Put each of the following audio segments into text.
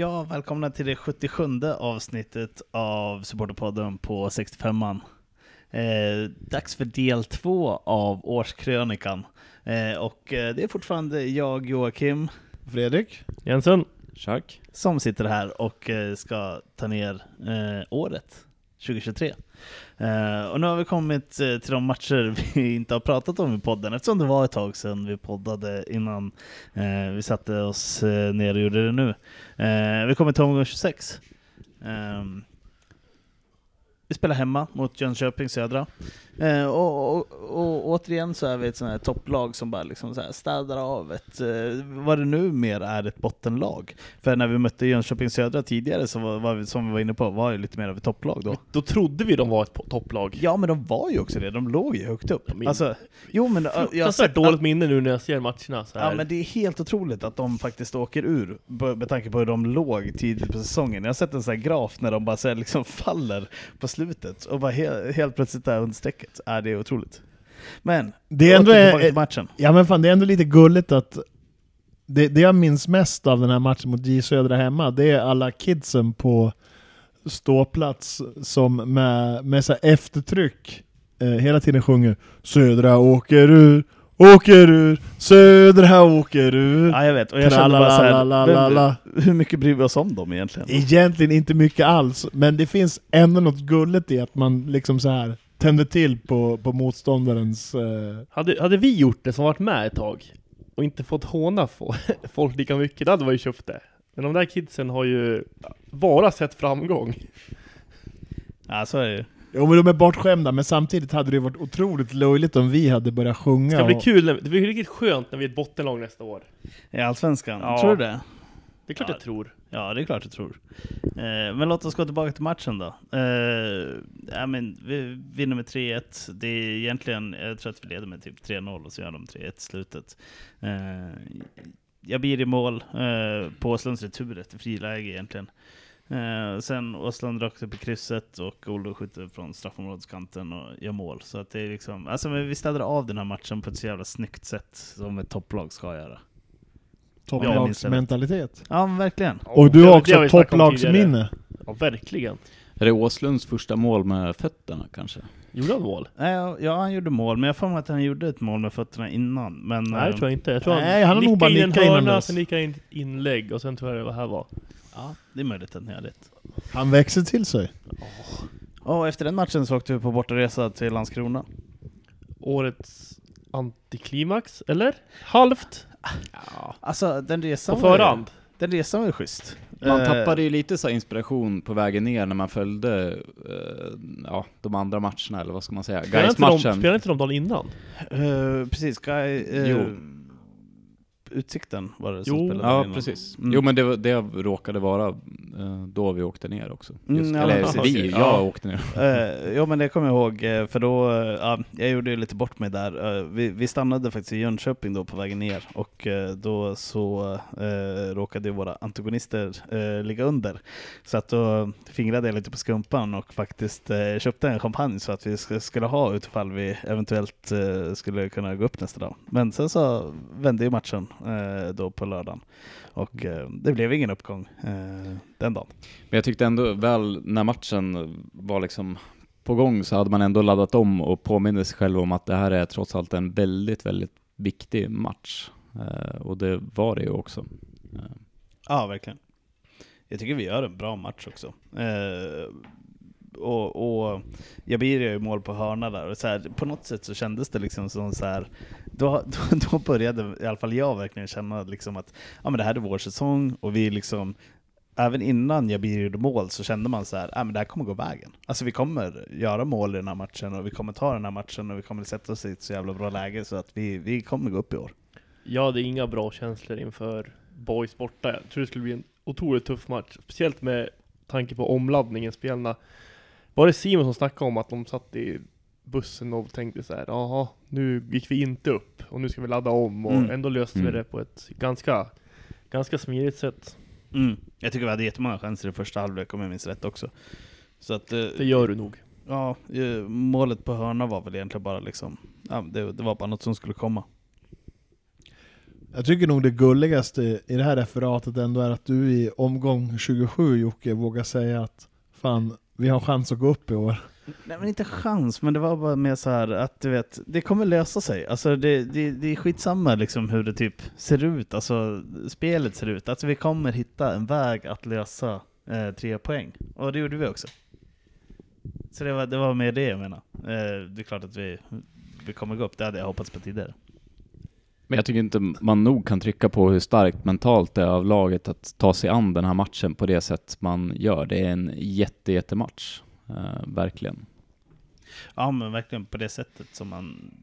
Ja, välkomna till det 77 avsnittet av Supporterpodden på 65an. Eh, dags för del två av årskrönikan. Eh, och eh, det är fortfarande jag, Joakim, Fredrik? Jensen? Chuck? som sitter här och eh, ska ta ner eh, året 2023. Uh, eh, och nu har vi kommit eh, till de matcher vi inte har pratat om i podden eftersom det var ett tag sedan vi poddade innan uh, vi satte oss ner och gjorde det nu. Uh, vi kommer till omgång 26. Ehm, vi spelar hemma mot Jönköping Södra. Eh, och, och, och återigen så är vi ett sånt här topplag som bara liksom så här städar av ett, eh, vad det nu mer är, ett bottenlag. För när vi mötte Jönköping Södra tidigare, så var, var vi, som vi var inne på, var ju lite mer av ett topplag då. Då trodde vi de var ett topplag. Ja, men de var ju också det. De låg ju högt upp. min- Alltså, jo, men, jag sett dåligt minne nu när jag ser matcherna så här. Ja, men det är helt otroligt att de faktiskt åker ur, med tanke på hur de låg tidigt på säsongen. Jag har sett en sån här graf när de bara så här liksom faller på slutet, och bara he helt plötsligt där under strecket. Ja, det är otroligt. Men, Det är ändå är, matchen. ja men fan, det är ändå lite gulligt att det, det jag minns mest av den här matchen mot J Södra hemma, det är alla kidsen på ståplats som med, med så eftertryck eh, hela tiden sjunger Södra åker ur, åker ur, Södra åker ur. Ja, jag vet. Och jag kände bara så här, Tralalalala. vem- hur mycket bryr vi oss om dem egentligen? Egentligen inte mycket alls, men det finns ändå något gulligt i att man liksom så här tänder till på, på motståndarens... Eh, hade, hade vi gjort det som varit med ett tag och inte fått håna fo- folk lika mycket, då hade vi ju köpt det. Men de där kidsen har ju bara sett framgång. Ja, så är det ju. Jo men de är bortskämda, men samtidigt hade det varit otroligt löjligt om vi hade börjat sjunga. Det ska bli och- kul, det blir riktigt skönt när vi är ett bottenlag nästa år. I Allsvenskan, Ja. tror du det? Det är klart Ja. jag tror. Ja, det är klart jag tror. Eh, men låt oss gå tillbaka till matchen då. Eh, ja, men vi vinner med 3-1. Det är egentligen, jag tror att vi leder med typ 3-0 och så gör de 3-1 i slutet. Eh, jag blir i mål eh, på Åslunds retur efter friläge egentligen. Eh, sen Åslund rakt upp i krysset och Olo skjuter från straffområdeskanten och gör mål. Så att det är liksom, alltså men vi städade av den här matchen på ett så jävla snyggt sätt som ett topplag ska göra. Topplagsmentalitet. Ja verkligen. Och du har också topplagsminne. Ja, verkligen. Är det Åslunds första mål med fötterna kanske? Gjorde han mål? Nej, Ja, ja, han gjorde mål, men jag får mig att han gjorde ett mål med fötterna innan. Men, Nej, det eh, tror jag inte. Jag tror Nej, han har nog bara nickade in en nickat innan dess. sen nickade han in inlägg och sen tror jag det var här var. ja, det är möjligt att ni har rätt. Han växer till sig. Och efter den matchen så åkte vi på bortaresa till Landskrona. Årets antiklimax, eller? Halvt? Ja. Alltså den resan, På var ju, förhand? den resan var ju schysst. Man Eh, tappade ju lite så här inspiration på vägen ner när man följde eh, ja, de andra matcherna, eller vad ska man säga? Spelade inte, de, Gais-matchen. spelade inte de dagen innan? eh, precis, Guy, eh, Jo. Utsikten var det som Jo. spelade Ja, innan. precis. Mm. Jo men det, det råkade vara eh, då vi åkte ner också. Mm, Just, ja, eller men- vi, jag Ja. åkte ner. Eh, ja men det kommer jag ihåg, eh, för då, ja, jag gjorde ju lite bort mig där. Eh, vi, vi stannade faktiskt i Jönköping då på vägen ner och då så råkade ju våra antagonister ligga under. Så att då fingrade jag lite på skumpan och faktiskt köpte en champagne så att vi sk- skulle ha utifall vi eventuellt skulle kunna gå upp nästa dag. Men sen så vände ju matchen eh, då på lördagen och eh, det blev ingen uppgång eh, den dagen. Men jag tyckte ändå väl när matchen var liksom på gång så hade man ändå laddat om och påminde sig själv om att det här är trots allt en väldigt, väldigt viktig match. Och det var det ju också. Ja, verkligen. Jag tycker vi gör en bra match också. Och, och Jabir gör ju mål på hörna där, och så här, på något sätt så kändes det liksom som så här, då, då, då började i alla fall jag verkligen känna liksom att ja, men det här är vår säsong, och vi liksom Även innan Jabir gjorde mål så kände man så här, ja, men det här kommer gå vägen. Alltså vi kommer göra mål i den här matchen, och vi kommer ta den här matchen, och vi kommer sätta oss i ett så jävla bra läge, så att vi, vi kommer gå upp i år. Jag hade inga bra känslor inför Boys borta. Jag tror det skulle bli en otroligt tuff match. Speciellt med tanke på omladdningen. Spelarna. Var det Simon som snackade om att de satt i bussen och tänkte så här, jaha, nu gick vi inte upp och nu ska vi ladda om och Mm. ändå löste vi Mm. det på ett ganska, ganska smidigt sätt. Mm. Jag tycker vi hade jättemånga chanser i första halvlek om jag minns rätt också. Så att, eh, Det gör du nog. ja, eh, målet på hörna var väl egentligen bara liksom, ja, det, det var bara något som skulle komma. Jag tycker nog det gulligaste i det här referatet ändå är att du i omgång 27 Jocke vågar säga att fan, vi har chans att gå upp i år. Nej men inte chans, men det var bara mer så här att du vet, det kommer lösa sig. Alltså det, det, det är skitsamma liksom hur det typ ser ut, alltså spelet ser ut. Alltså vi kommer hitta en väg att lösa eh, tre poäng. Och det gjorde vi också. Så det var, det var mer det jag menar. Eh, det är klart att vi, vi kommer gå upp, det hade jag hoppats på tidigare. Men jag tycker inte man nog kan trycka på hur starkt mentalt det är av laget att ta sig an den här matchen på det sätt man gör. Det är en jätte, jättematch. Uh, verkligen. Ja men verkligen på det sättet som man,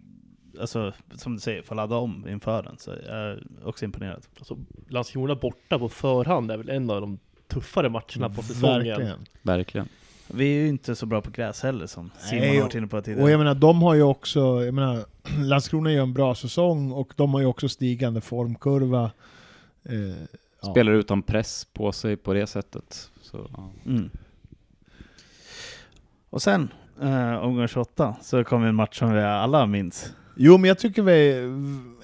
alltså som du säger, får ladda om inför den. Så jag är också imponerad. Alltså, Landskrona borta på förhand är väl en av de tuffare matcherna på säsongen. Verkligen. Verkligen. Vi är ju inte så bra på gräs heller som Simon Nej, har varit inne på tidigare. Och jag menar, de har ju också, jag menar, Landskrona gör en bra säsong och de har ju också stigande formkurva. Eh, ja. Spelar utan press på sig på det sättet. Så, ja. Mm. Och sen, eh, omgång 28, så kommer en match som vi alla minns. Jo men jag tycker vi,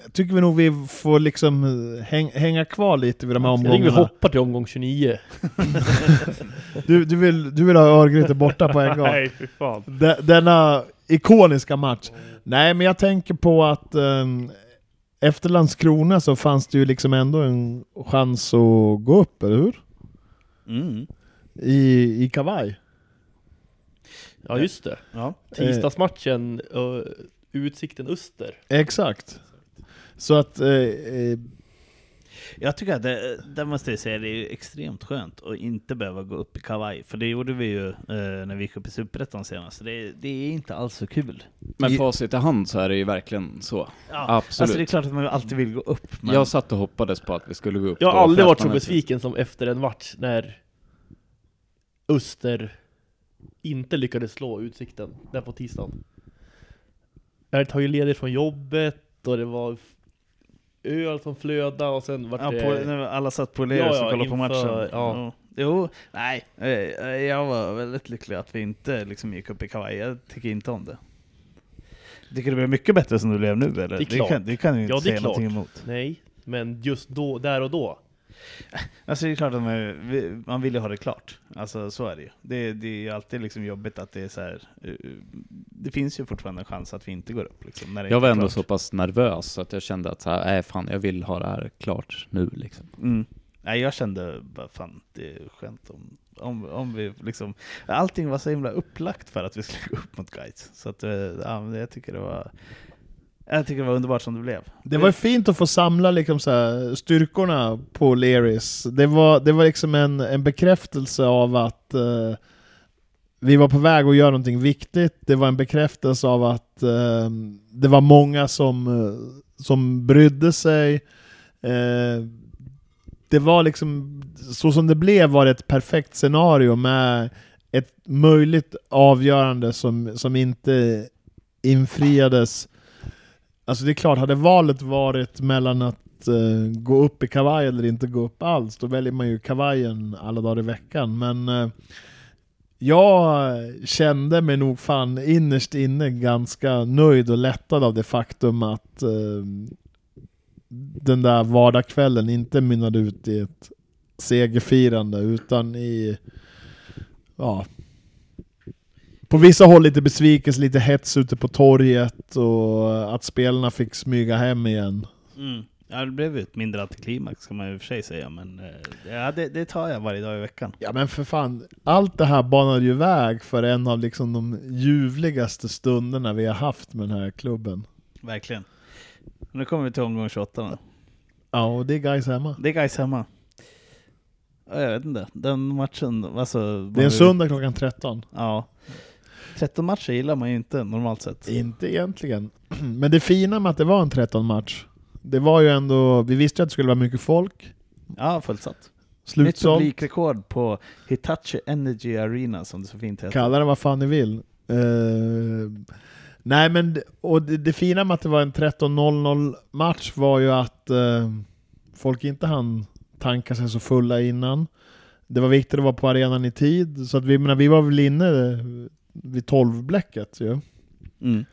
jag tycker vi nog vi får liksom häng, hänga kvar lite vid de här Jag tycker vi omgångarna. hoppar till omgång 29. Du, du, vill, du vill ha Örgryte borta på en gång? Nej, fy fan. De, denna ikoniska match. Nej men jag tänker på att ehm, efter Landskrona så fanns det ju liksom ändå en chans att gå upp, eller hur? Mm. I, i kavaj. Ja, just det. Ja. Tisdagsmatchen, uh, Utsikten Öster. Exakt. Så att... Eh, eh, Jag tycker att det, det måste jag säga, det är ju extremt skönt att inte behöva gå upp i kavaj. För det gjorde vi ju eh, när vi gick upp i Superettan senast. Det, det är inte alls så kul. Men facit i hand så är det ju verkligen så. Ja, Absolut. Alltså det är klart att man alltid vill gå upp. Men Jag satt och hoppades på att vi skulle gå upp. Jag har aldrig varit så besviken som efter en match när Öster inte lyckades slå Utsikten där på tisdagen. Jag hade tagit ledigt från jobbet och det var öl som flödade och sen vart ja, det... på, alla satt på Ja, Leros ja, och kollade på inför- matchen. ja. Jo, nej. eh, Jag var väldigt lycklig att vi inte liksom gick upp i kavaj. Jag tycker inte om det. Tycker det blev mycket bättre som det blev nu eller? Det är klart. kan, det kan ju inte Ja, det är säga klart. någonting emot. Nej, men just då, där och då. Alltså det är klart att man, man vill ju ha det klart. Alltså så är det ju. Det, det är ju alltid liksom jobbigt att det är så här. eh, Det finns ju fortfarande en chans att vi inte går upp liksom. När det Jag var ändå klart. så pass nervös så att jag kände att så här, nej fan, jag vill ha det här klart nu liksom. Mm. Nej, jag kände bara fan, det är skönt om, om, om vi liksom... Allting var så himla upplagt för att vi skulle gå upp mot guides. Så att, eh, ja, jag tycker det var... Jag tycker det var underbart som det blev. det var fint att få samla liksom så här, styrkorna på Leris. Det var, det var liksom en, en bekräftelse av att eh, vi var på väg att göra någonting viktigt. Det var en bekräftelse av att eh, det var många som, eh, som brydde sig. Eh, det var liksom, så som det blev var det ett perfekt scenario med ett möjligt avgörande som, som inte infriades. Alltså det är klart, hade valet varit mellan att eh, gå upp i kavaj eller inte gå upp alls, då väljer man ju kavajen alla dagar i veckan. Men eh, jag kände mig nog fan innerst inne ganska nöjd och lättad av det faktum att eh, den där vardagskvällen inte mynnade ut i ett segerfirande utan i ja, på vissa håll lite besvikelse, lite hets ute på torget och att spelarna fick smyga hem igen. Mm. Ja, det blev ju ett mindre antiklimax kan man ju för sig säga, men eh, ja, det, det tar jag varje dag i veckan. Ja men för fan, allt det här banade ju väg för en av liksom de ljuvligaste stunderna vi har haft med den här klubben. Verkligen. Nu kommer vi till omgång 28 nu. Ja, och det är guys hemma. Det är guys hemma. Ja, Jag vet inte, den matchen, alltså... Det är en söndag klockan 13. Ja. 13 matcher gillar man ju inte normalt sett. Inte egentligen. Men det fina med att det var en 13-match, det var ju ändå, vi visste ju att det skulle vara mycket folk. Ja, fullsatt. Nytt Slutsålt, publikrekord på Hitachi Energy Arena som det så fint heter. kalla det vad fan ni vill. Eh, nej men, och det, det fina med att det var en 13-0-0 match var ju att eh, folk inte hann tanka sig så fulla innan. Det var viktigt att vara på arenan i tid, så att vi, menar, vi var väl inne vid 12-bläcket ju. Mm.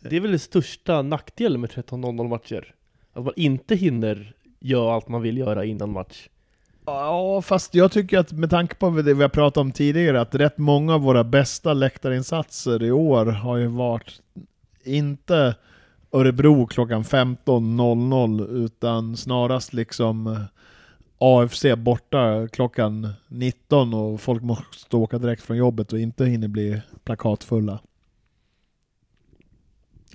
Det är väl den största nackdelen med 13-0 matcher. Att man inte hinner göra allt man vill göra innan match. Ja, fast jag tycker att med tanke på det vi har pratat om tidigare, att rätt många av våra bästa läktarinsatser i år har ju varit inte Örebro klockan 15.00 utan snarast liksom eh, AFC borta klockan 19 och folk måste åka direkt från jobbet och inte hinner bli plakatfulla.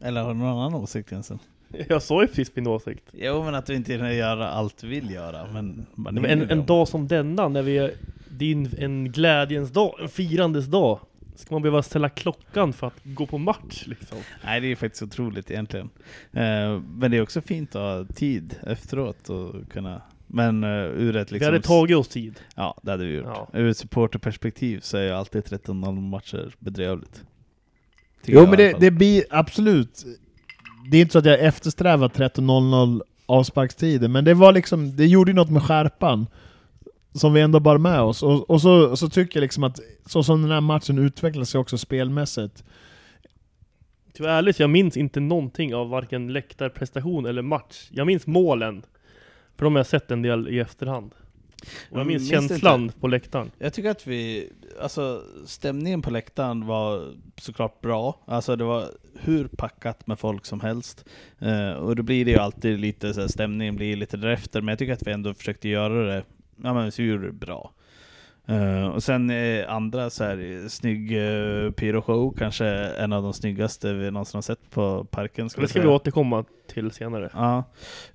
Eller har du någon annan åsikt Jensen? Jag sa ju precis min åsikt. Jo men att du inte hinner göra allt du vill göra, men... Men en, en dag som denna, när vi är, det är en, en glädjens dag, en firandes dag. Ska man behöva ställa klockan för att gå på match liksom? Nej det är faktiskt otroligt egentligen. Eh, men det är också fint att ha tid efteråt och kunna... Men uh, ur ett Vi liksom... hade tagit oss tid. Ja, det hade vi gjort. Ja. Ur ett supporterperspektiv så är ju alltid 13-0 matcher bedrövligt. Tycker Jo men det, det blir absolut, det är inte så att jag eftersträvar 13.00 avsparkstider, men det var liksom, det gjorde ju något med skärpan som vi ändå bar med oss. Och, och så, så tycker jag liksom att så som den här matchen utvecklar sig också spelmässigt, Till att vara ärlig, så jag minns inte någonting av varken läktarprestation eller match. Jag minns målen. För de har jag sett en del i efterhand. Och jag Men minns minns känslan på läktaren. Jag tycker att vi, alltså stämningen på läktaren var såklart bra. Alltså det var hur packat med folk som helst. Eh, och då blir det ju alltid lite så här, stämningen blir lite därefter, men jag tycker att vi ändå försökte göra det, ja men vi gjorde det bra. Eh, och sen eh, andra så här snygg uh, pyroshow, kanske en av de snyggaste vi någonsin har sett på parken. Det ska vi återkomma till senare. Ja,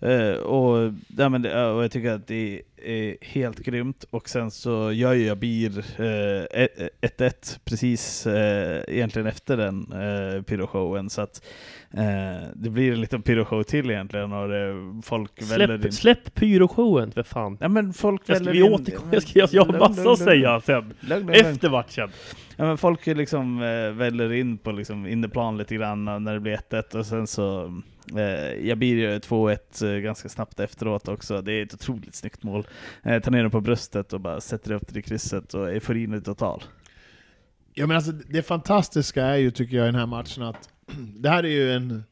eh, och, ja, men det, och jag tycker att det är helt grymt. Och sen så gör ju Jabir eh, 1-1 precis eh, egentligen efter den eh, pyroshowen. Så att eh, det blir en liten pyroshow till egentligen och det, folk väller in. Släpp, släpp pyroshowen för fan. Ja men folk Jag ska, vi återkommer, jag, ska, jag, jag har massa att säga sen. lugn, lugn, lugn. Efter matchen. Ja, men folk liksom eh, väller in på liksom inneplan lite grann när det blir 1-1 och sen så eh, Jabir gör 2-1 eh, ganska snabbt efteråt också. Det är ett otroligt snyggt mål. Eh, tar ner den på bröstet och bara sätter upp det i krysset och euforin är total. Ja men alltså det fantastiska är ju tycker jag i den här matchen att det här är ju en,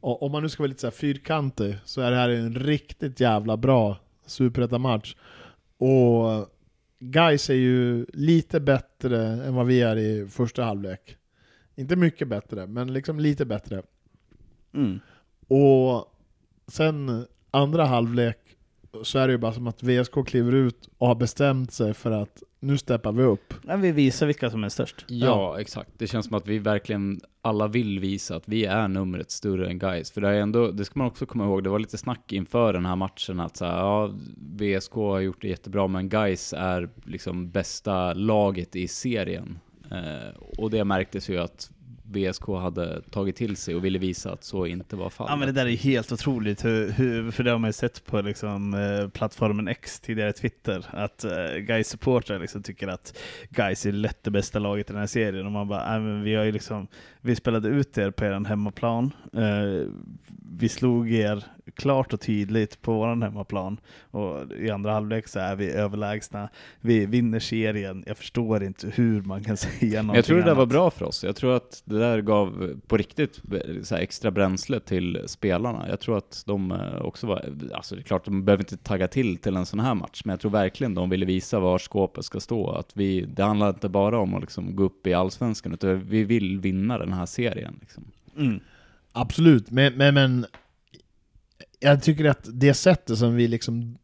om man nu ska vara lite så här fyrkantig, så är det här en riktigt jävla bra superettamatch. Och guys är ju lite bättre än vad vi är i första halvlek. Inte mycket bättre, men liksom lite bättre. Mm. Och sen andra halvlek så är det ju bara som att VSK kliver ut och har bestämt sig för att nu steppar vi upp. Ja, vi visar vilka som är störst. Ja, exakt. Det känns som att vi verkligen alla vill visa att vi är numret större än guys. För det, är ändå, det ska man också komma ihåg, det var lite snack inför den här matchen att så här, ja, VSK har gjort det jättebra, men guys är liksom bästa laget i serien. Eh, och det märktes ju att VSK hade tagit till sig och ville visa att så inte var fallet. Ja men det där är helt otroligt, hur, hur, för det har man ju sett på liksom, eh, plattformen X, tidigare Twitter, att eh, guys supportrar liksom tycker att guys är lätt det bästa laget i den här serien. Och man bara, "Nej, men vi har ju liksom, vi spelade ut er på er hemmaplan, eh, vi slog er klart och tydligt på vår hemmaplan, och i andra halvlek så är vi överlägsna, vi vinner serien, jag förstår inte hur man kan säga någonting jag tror det där var bra för oss. Jag tror att det där gav på riktigt så här extra bränsle till spelarna. Jag tror att de eh, också var, alltså det är klart de behöver inte tagga till till en sån här match, men jag tror verkligen de ville visa var skåpet ska stå. Att vi, det handlar inte bara om att liksom gå upp i allsvenskan, utan vi vill vinna den här serien. Liksom. Mm. Absolut, men, men, men jag tycker att det sättet som vi liksom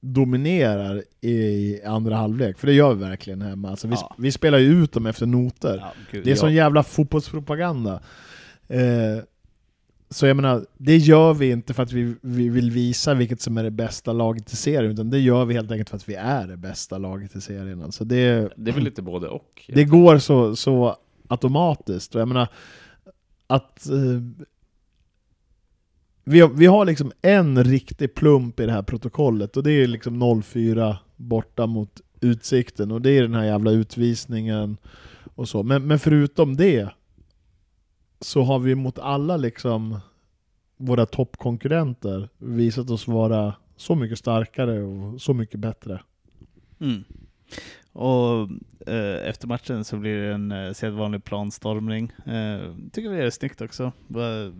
dominerar i andra halvlek, för det gör vi verkligen hemma. Alltså vi, Ja. vi spelar ju ut dem efter noter. Ja, gud, det är ja. sån jävla fotbollspropaganda. Eh, så jag menar, det gör vi inte för att vi, vi vill visa vilket som är det bästa laget i serien, utan det gör vi helt enkelt för att vi är det bästa laget i serien. Alltså det, Det är väl lite både och. det går så, så automatiskt. Och jag menar, att eh, vi, har, vi har liksom en riktig plump i det här protokollet, och det är liksom 04 borta mot Utsikten, och det är den här jävla utvisningen och så. Men, men förutom det, så har vi mot alla liksom våra toppkonkurrenter visat oss vara så mycket starkare och så mycket bättre. Mm. Och eh, efter matchen så blir det en eh, sedvanlig planstormning. Eh, tycker vi är snyggt också. Bara,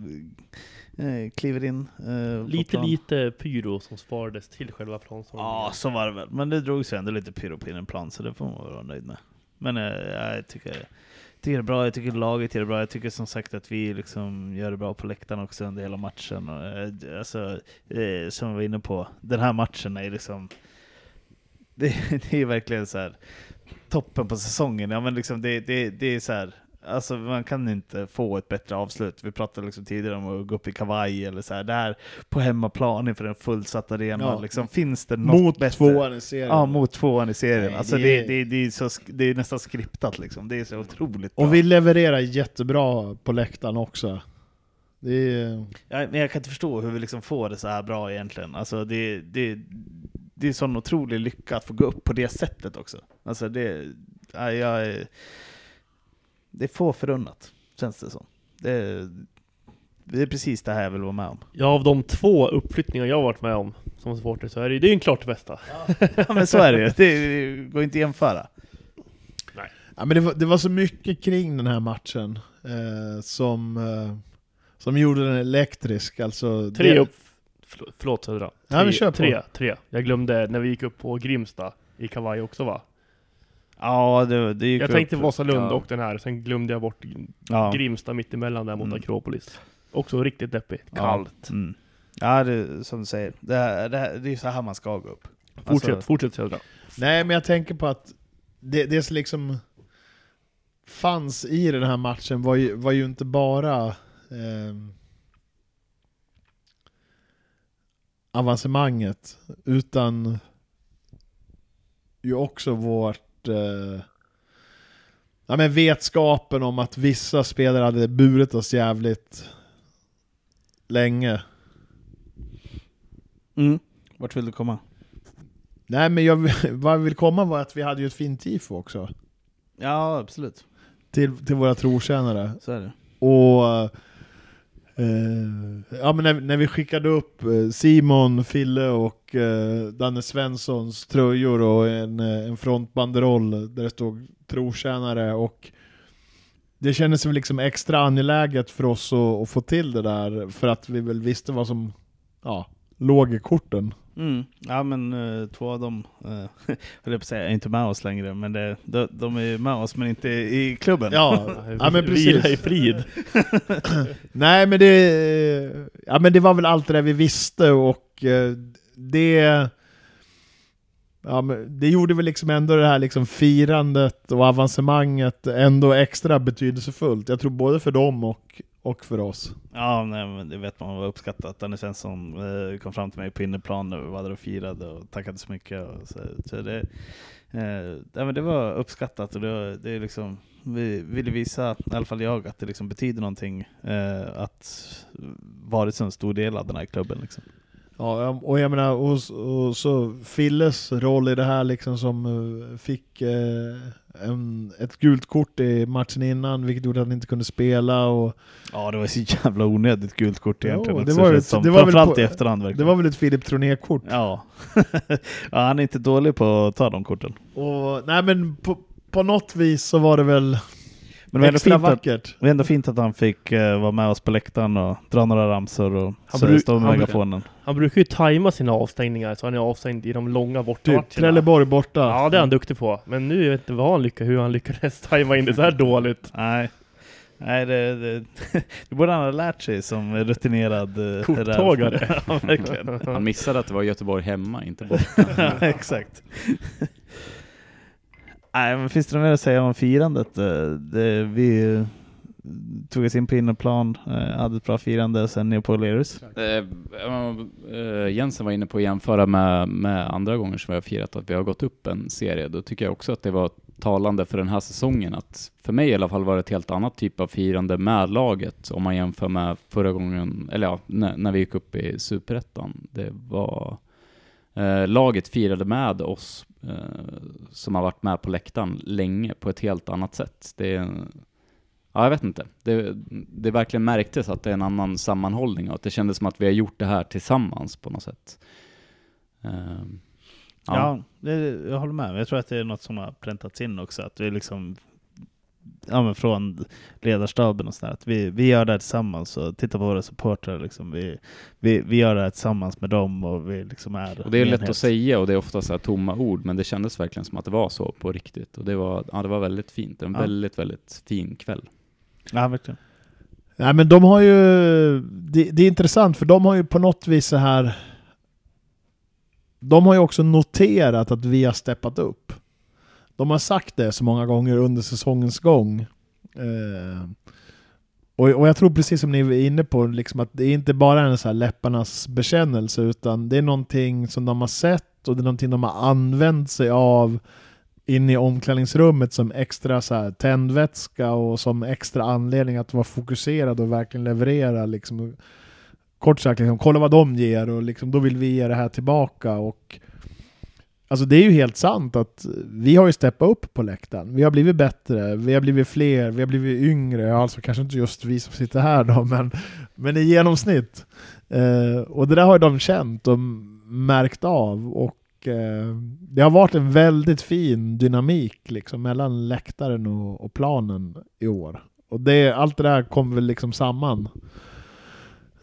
kliver in. Eh, Lite, lite pyro som sparades till själva planstången. Ja, så var det väl. Men det drogs ju ändå lite pyro på plan, så det får man vara nöjd med. Men eh, jag tycker, jag tycker det är bra, jag tycker laget det bra, jag tycker som sagt att vi liksom gör det bra på läktaren också under hela matchen. Och, eh, alltså, eh, som vi var inne på, den här matchen är liksom det, det är verkligen så här toppen på säsongen. Ja, men liksom det, det, det är så här, alltså man kan inte få ett bättre avslut. Vi pratade liksom tidigare om att gå upp i kavaj eller så här. Det här på hemmaplan inför en fullsatt arena. Ja. Liksom, finns det något Mot bättre? tvåan i serien. Ja, mot tvåan i serien. Nej, alltså det det, är- det, det, är så, det är nästan skriptat liksom. Det är så otroligt bra. Och vi levererar jättebra på läktaren också. Det är... Ja, men jag kan inte förstå hur vi liksom får det så här bra egentligen. Alltså det, det, det är sån otrolig lycka att få gå upp på det sättet också. Alltså det, ja, jag, det är få förunnat, känns det som. Det, det är precis det här jag vill vara med om. Ja, av de två uppflyttningar jag har varit med om som supporter så är det, det är ju klart det bästa. Ja men så är det ju, det, går inte att jämföra. Ja, men det, var, det var så mycket kring den här matchen eh, som, eh, som gjorde den elektrisk. Alltså, Tre det, upp... Förlåt, Södra. Ja, Tre, men kör på. tre, tre. Jag glömde när vi gick upp på Grimsta i kavaj också va? Ja, det, det gick Jag upp. tänkte Vasalund Ja. och den här, sen glömde jag bort ja. Grimsta mittemellan där mot Mm. Akropolis. Också riktigt deppigt. Ja. Kallt. Mm. Ja, det som du säger. Det, det, här- det är så här man ska gå upp. Fortsätt, Alltså- fortsätt Södra. Nej, men jag tänker på att det, det som liksom fanns i den här matchen var ju, var ju inte bara ehm, avancemanget, utan ju också vårt eh, ja, men vetskapen om att vissa spelare hade burit oss jävligt länge. Mm. Vart vill du komma? Nej men jag, vad jag vill komma var att vi hade ju ett fint tifo också. Ja, absolut. Till, till våra trotjänare. Så är det. Och Eh, ja, men när, när vi skickade upp eh, Simon, Fille och eh, Danne Svenssons tröjor och en, eh, en frontbanderoll där det stod trotjänare och det kändes väl liksom extra angeläget för oss att, att få till det där för att vi väl visste vad som ja, låg i korten. Mm. Ja men eh, två av dem, uh, höll jag på att säga, är inte med oss längre. Men det, de, de är med oss men inte i klubben. Ja, ja men Vila i precis. frid. Nej men det, ja, men det var väl allt det där vi visste och eh, det Ja, men det gjorde väl liksom ändå det här liksom firandet och avancemanget ändå extra betydelsefullt. Jag tror både för dem och, och för oss. Ja, nej, men det vet man var uppskattat. Danny Svensson eh, kom fram till mig på inneplan och var där och firade och tackade så mycket. Och så, så det, eh, ja, men det var uppskattat och det, det är liksom, vi ville visa, i alla fall jag, att det liksom betyder någonting eh, att varit så en stor del av den här klubben. Liksom. Ja, och jag menar, och, och så Filles roll i det här liksom som eh, fick eh, en, ett gult kort i matchen innan, vilket gjorde att han inte kunde spela och Ja, det var så jävla onödigt gult kort Jo, egentligen. det också, var ett- som. det var Framförallt på- i efterhand det verkligen. var väl ett Filip Troné-kort. Ja. ja, han är inte dålig på att ta de korten. Och, nej men på, på något vis så var det väl Men det var ändå fint att, det var ändå fint att han fick eh, vara med oss på läktaren och dra några ramsor och Han så bru- stå med han- megafonen. Han brukar ju tajma sina avstängningar så han är avstängd i de långa Typ bortamatcherna. Trelleborg borta. Ja, det är han duktig på. Men nu vet jag inte vad han lyckades, hur han lyckades tajma in det så här dåligt. Nej, Nej det, det, det borde han ha lärt sig som rutinerad eh, Korttagare. ja. Han missade att det var Göteborg hemma, inte borta. ja, exakt. Nej, men finns det något mer att säga om firandet? Eh, det, vi tog oss in på innerplan, eh, hade ett bra firande sen ner på Lerus. Eh, eh, Jensen var inne på att jämföra med, med andra gånger som vi har firat att vi har gått upp en serie. Då tycker jag också att det var talande för den här säsongen att för mig i alla fall var det ett helt annat typ av firande med laget om man jämför med förra gången, eller ja, när, när vi gick upp i Superettan. Det var eh, Eh, laget firade med oss eh, som har varit med på läktaren länge på ett helt annat sätt. Det är, Ja, jag vet inte. Det, det verkligen märktes att det är en annan sammanhållning och att det kändes som att vi har gjort det här tillsammans på något sätt. Eh, ja, Ja, det, jag håller med. Jag tror att det är något som har präntats in också. Att vi liksom ja, men från ledarstaben och sådär, att vi, vi gör det här tillsammans och titta på våra supportrar. Liksom. Vi, vi, vi gör det här tillsammans med dem och vi liksom är Och det är lätt enhet. att säga och det är ofta så här tomma ord, men det kändes verkligen som att det var så på riktigt. Och det var, ja, det var väldigt fint. En Ja. väldigt, väldigt fin kväll. Ja, verkligen. Nej men de har ju, det, det är intressant för de har ju på något vis så här De har ju också noterat att vi har steppat upp. De har sagt det så många gånger under säsongens gång. Eh, och, och jag tror precis som ni är inne på, liksom att det är inte bara en så här läpparnas bekännelse utan det är någonting som de har sett och det är någonting de har använt sig av in i omklädningsrummet som extra så här, tändvätska och som extra anledning att vara fokuserad och verkligen leverera. Liksom, kort sagt, liksom, kolla vad de ger och liksom, då vill vi ge det här tillbaka. Och, alltså det är ju helt sant att vi har ju steppat upp på läktaren. Vi har blivit bättre, vi har blivit fler, vi har blivit yngre. Alltså kanske inte just vi som sitter här då, men, men i genomsnitt. Eh, och det där har ju de känt och märkt av. Och eh, det har varit en väldigt fin dynamik liksom, mellan läktaren och, och planen i år. Och det, allt det där kom väl liksom samman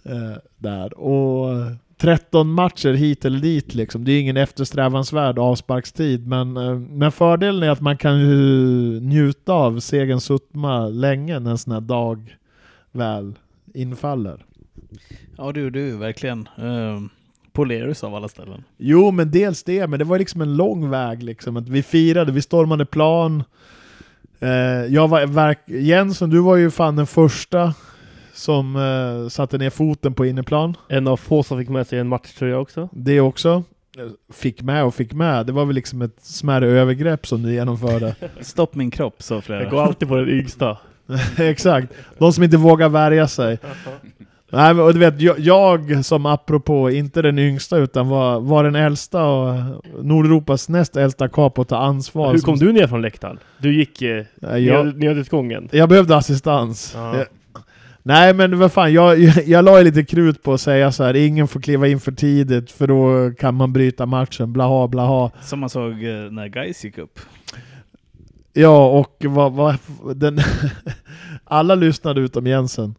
eh, där. Och 13 matcher hit eller dit liksom. Det är ingen eftersträvansvärd avsparkstid men, eh, men fördelen är att man kan ju njuta av segern Suttma länge när en sån här dag väl infaller. Ja, du, du verkligen. Um, Polerus av alla ställen. Jo, men dels det, men det var liksom en lång väg liksom. Att vi firade, vi stormade plan. Eh, jag var, Jensen, du var ju fan den första som eh, satte ner foten på inneplan. En av få som fick med sig en matchtröja också. Det också. Eh, Fick med och fick med. Det var väl liksom ett smärre övergrepp som du genomförde. Stopp min kropp, så flera. Jag går alltid på den yngsta. Exakt. De som inte vågar värja sig. Nej, och du vet, jag, jag som apropå, inte den yngsta utan var, var den äldsta och Nordeuropas näst äldsta kap att ta ansvar. Hur som- kom du ner från läktaren? Du gick eh, jag, nöd, nödutgången. jag behövde assistans. Ja. Nej men vad fan, jag, jag, jag la ju lite krut på att säga så här: ingen får kliva in för tidigt för då kan man bryta matchen, blaha blaha. Som man såg eh, när Guys gick upp. Ja, och vad, vad, den, alla lyssnade utom Jensen.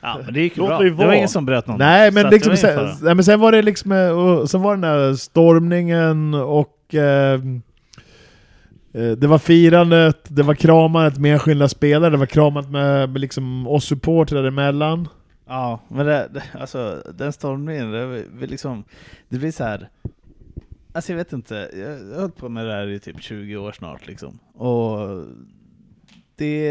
Ja, men det gick ju Låt bra. Det var ingen som bröt någon. Nej men, liksom, det sen, nej men sen var det liksom, eh, och, sen var den där stormningen och eh, Eh, det var firandet, det var kramandet med enskilda spelare, det var kramandet med, liksom oss supportrar emellan. Ja, men det, det, alltså, den stormningen, det, vi liksom, det blir så här. Alltså jag vet inte, jag jag har hållit på med det här i typ 20 år snart liksom. Och det,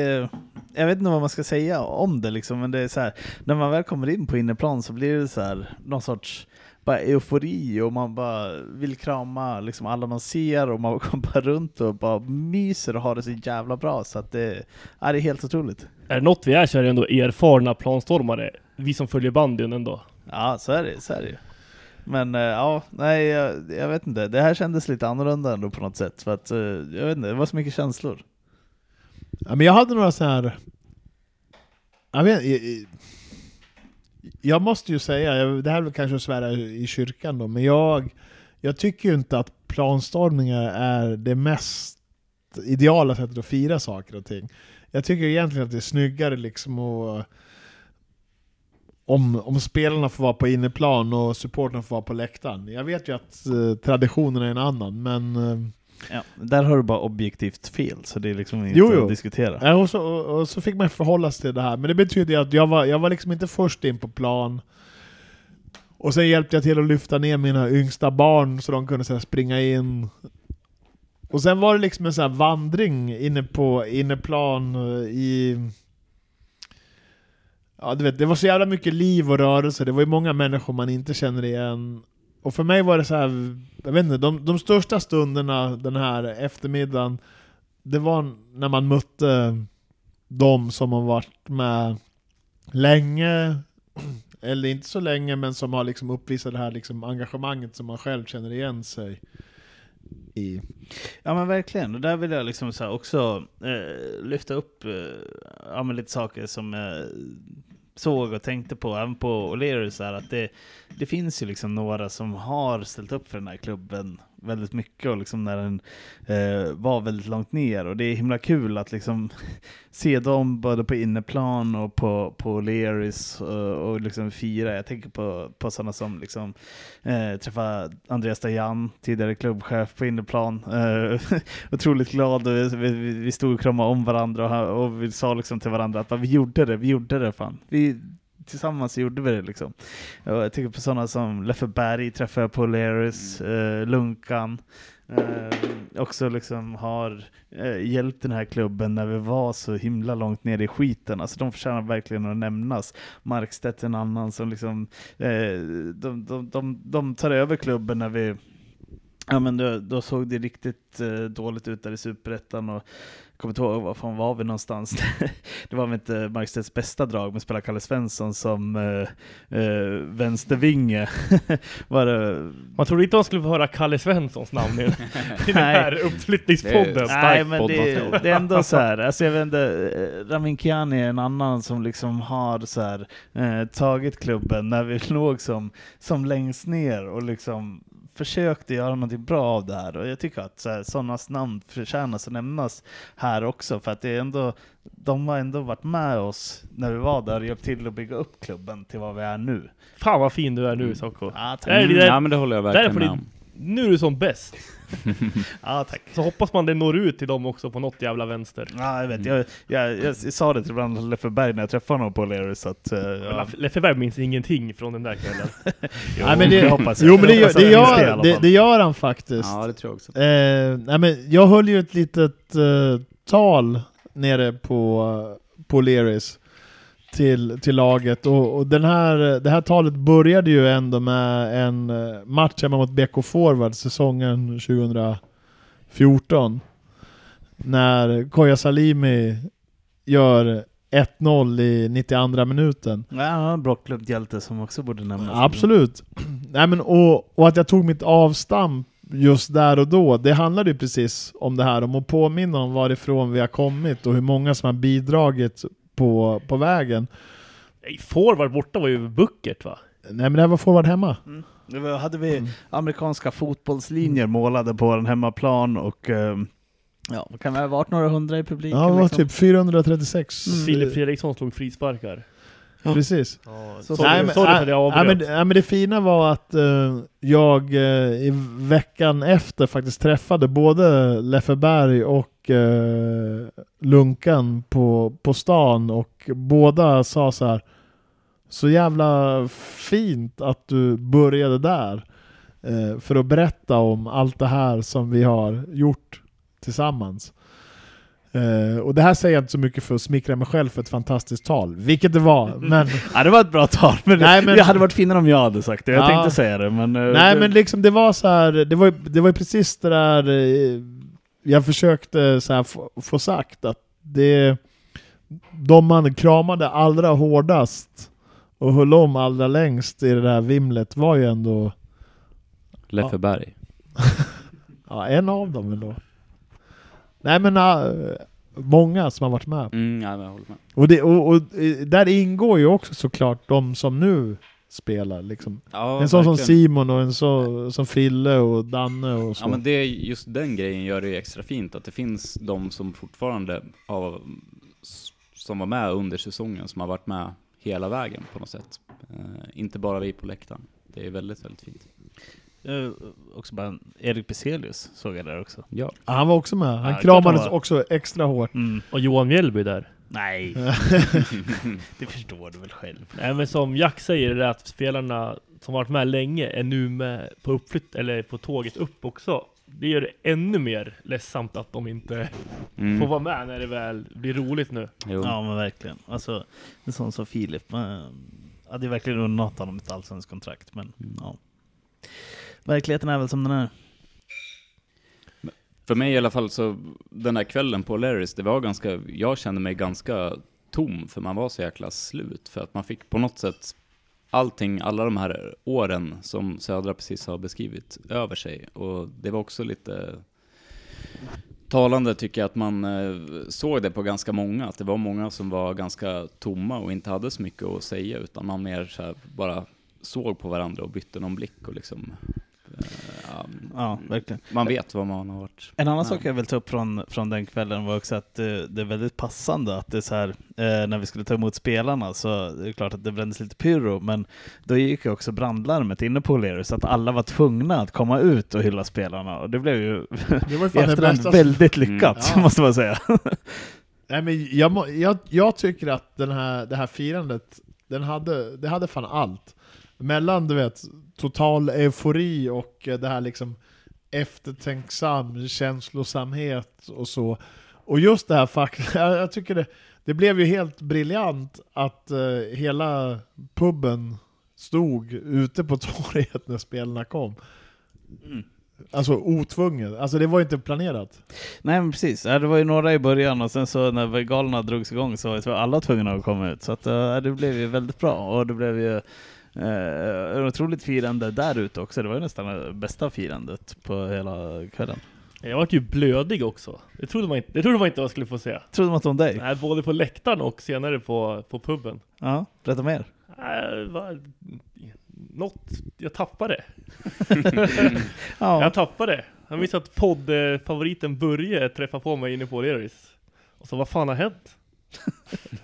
jag vet inte vad man ska säga om det liksom, men det är så här, när man väl kommer in på inneplan så blir det så här, någon sorts bara eufori och man bara vill krama liksom alla man ser och man går bara runt och bara myser och har det så jävla bra så att det, ja, det är helt otroligt. Är det något vi är så är det ändå erfarna planstormare. Vi som följer bandyn ändå. Ja, så är det, så är det ju. Men eh, ja, nej jag, jag vet inte. Det här kändes lite annorlunda ändå på något sätt. För att, eh, jag vet inte, det var så mycket känslor. Ja, men jag hade några så här. Jag, vet, jag, jag måste ju säga, det här är kanske att svära i kyrkan då, men jag, jag tycker ju inte att planstormningar är det mest ideala sättet att fira saker och ting. Jag tycker egentligen att det är snyggare liksom att om, om spelarna får vara på inneplan och supporten får vara på läktaren. Jag vet ju att eh, traditionen är en annan, men eh, Ja, där har du bara objektivt fel, så det är liksom inte Jo, jo. att diskutera. Ja, och, så, och, och så fick man förhålla sig till det här, men det betyder att jag var, jag var liksom inte först in på plan. Och sen hjälpte jag till att lyfta ner mina yngsta barn så de kunde så här, springa in. Och sen var det liksom en sån här vandring inne på inneplan eh, i... Ja, du vet, det var så jävla mycket liv och rörelse, det var ju många människor man inte känner igen. Och för mig var det så här, jag vet inte, de, de största stunderna den här eftermiddagen det var när man mötte de som har varit med länge, eller inte så länge, men som har liksom uppvisat det här liksom engagemanget som man själv känner igen sig i. Ja men verkligen, och där vill jag liksom så här också eh, lyfta upp eh, ja, lite saker som eh, såg och tänkte på, även på O'Leary, så här, att det, det finns ju liksom några som har ställt upp för den här klubben väldigt mycket och liksom när den eh, var väldigt långt ner. Och det är himla kul att liksom se dem både på inneplan och på, på Leris och, eh, och liksom fira. Jag tänker på, på sådana som liksom, eh, träffa Andreas Dajan, tidigare klubbchef på inneplan. Eh, otroligt glad och vi, vi, vi stod och kramade om varandra och, och vi sa liksom till varandra att vi gjorde det, vi gjorde det fan. Vi, tillsammans gjorde vi det liksom. Jag tänker på sådana som Leffe Berg träffade jag på Leris, eh, Lunkan. Eh, också liksom har eh, hjälpt den här klubben när vi var så himla långt ner i skiten. Alltså de förtjänar verkligen att nämnas. Markstedt är en annan som liksom, eh, de, de, de, de tar över klubben när vi Ja men då, då såg det riktigt eh, dåligt ut där i Superettan och kommer inte ihåg var fan var vi någonstans. det var väl inte Markstedts bästa drag, men spelade Kalle Svensson som eh, eh, vänstervinge. var det, Man trodde inte man skulle få höra Kalle Svenssons namn i, i den här uppflyttningspodden. Det är- Nej men det, poddmaterial. det är ändå så här, alltså jag vet inte, eh, Ramin Kiani är en annan som liksom har så här, eh, tagit klubben när vi låg som, som längst ner och liksom försökte göra någonting bra av det här och jag tycker att sådana namn förtjänar att nämnas här också för att det är ändå, de har ändå varit med oss när vi var där och hjälpt till att bygga upp klubben till vad vi är nu. Fan vad fin du är nu Socko. Ja tack. Mm, där- ja men det håller jag där verkligen med om. Nu är du som bäst. Ja, tack. Så hoppas man det når ut till dem också på något jävla vänster. Ja, jag vet, jag, jag, jag, sa det till bland Leffe Berg när jag träffade honom på Leris så att... eh, ja. Men Leffe Berg minns ingenting från den där kvällen. Jo, Nej, men det- hoppas jag. Jo men det, Jag det, jag i gör, det, det gör han faktiskt. Ja det tror jag också. Eh, nej, men jag höll ju ett litet eh, tal nere på, på Leris till, till laget och, och den här, det här talet började ju ändå med en eh, match hemma mot BK Forward säsongen 2014 när Koja Salimi gör 1-0 i 92 minuten. Ja, en bra klubbhjälte som också borde nämnas. Absolut. Nej, men, och, och att jag tog mitt avstamp just där och då, det handlade ju precis om det här, om att påminna om varifrån vi har kommit och hur många som har bidragit på, på vägen. Nej, Forward borta var ju buckert va? Nej men det här var forward hemma. Mm. Det var, hade vi Mm. amerikanska fotbollslinjer målade på en hemmaplan och ehm, ja, vad kan det ha varit några hundra i publiken? Ja, det var liksom? typ 436. Mm. Filip Fredriksson slog frisparkar. Precis. Så- sorry, Nej, men, sorry för att jag nej, nej, men, avbröt. nej, men det fina var att eh, jag eh, i veckan efter faktiskt träffade både Leffe Berg och eh, Lunkan på, på stan och båda sa så här så jävla fint att du började där eh, för att berätta om allt det här som vi har gjort tillsammans. Eh, och det här säger jag inte så mycket för att smickra mig själv för ett fantastiskt tal, vilket det var, men Ja, det var ett bra tal, men, Nej, men- det hade varit finare om jag hade sagt det. Jag Ja. tänkte säga det, men... eh, Nej det, men liksom det var så här, det var, ju- det var precis det där eh, jag försökte så få, få sagt att det de man kramade allra hårdast och höll om allra längst i det där vimlet var ju ändå Leffe Berg. ja, en av dem ändå. Nej men äh, många som har varit med. Mm, ja, jag håller med. Och, det, och, och eh, där ingår ju också såklart de som nu spelar. Liksom. Ja, en sån som verkligen. Simon och en så, som Fille och Danne och så. Ja men det, är just den grejen gör det ju extra fint, att det finns de som fortfarande har, som var med under säsongen, som har varit med hela vägen på något sätt. Eh, inte bara vi på läktaren. Det är väldigt, väldigt fint. eh, också bara Erik Beselius såg jag där också. Ja. Han var också med. Han Ja, kramades han också extra hårt. Mm. Och Johan Mjällby där. Nej, det förstår du väl själv. Nej men som Jack säger, det är att spelarna som varit med länge är nu med på uppflytt, eller på tåget upp också. Det gör det ännu mer ledsamt att de inte Mm. får vara med när det väl blir roligt nu. Jo. Ja men verkligen. Alltså, en sån som Filip. Man hade ju verkligen unnat honom ett allsvenskt kontrakt, men ja. Verkligheten är väl som den är. För mig i alla fall så, den där kvällen på Larrys, det var ganska, jag kände mig ganska tom, för man var så jäkla slut. För att man fick på något sätt allting, alla de här åren som Södra precis har beskrivit, över sig. Och det var också lite talande tycker jag att man eh, såg det på ganska många, att det var många som var ganska tomma och inte hade så mycket att säga, utan man mer så här bara såg på varandra och bytte någon blick och liksom eh, Eh, ja, Ja, verkligen. man vet vad man har varit. En annan Ja. sak jag vill ta upp från, från den kvällen var också att det, det är väldigt passande att det är så här, eh, när vi skulle ta emot spelarna så det är klart att det brändes lite pyro, men då gick ju också brandlarmet inne på O'Leary så att alla var tvungna att komma ut och hylla spelarna och det blev ju Det var ju efterhand väldigt Mm. lyckat, Ja. måste man säga. Nej, men jag, jag, jag tycker att den här, det här firandet, den hade, det hade fan allt. Mellan du vet, total eufori och eh, det här liksom eftertänksam känslosamhet och så. Och just det här faktiskt, jag, tycker det, det blev ju helt briljant att eh, hela puben stod ute på torget när spelarna kom. Mm. Alltså otvunget, alltså det var ju inte planerat. Nej men precis, det var ju några i början och sen så när vegalerna drogs igång så var alla tvungna att komma ut. Så att, eh, det blev ju väldigt bra och det blev ju eh, ett otroligt firande där ute också. Det var ju nästan det bästa firandet på hela kvällen. Jag vart ju blödig också. Det trodde man inte, det trodde man inte jag skulle få se. Trodde man inte om dig? Nej, både på läktaren och senare på, på puben. Ja, berätta mer. Nej, det var något, jag tappade. Ja, Jag tappade. Jag minns att poddfavoriten Börje träffade på mig inne på O'Learys. Och så, vad fan har hänt?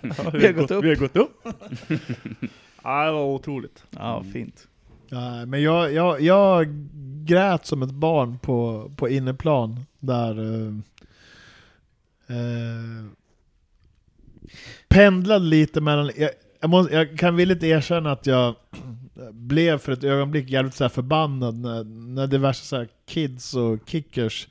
Ja, Vi har gått upp. Vi har gått upp. ja, det var otroligt. ja fint. Nej, men jag, jag, jag grät som ett barn på, på inneplan där eh, eh, pendlade lite mellan, jag, jag, måste, jag kan villigt erkänna att jag blev för ett ögonblick jävligt så här förbannad när, när diverse så här kids och kickers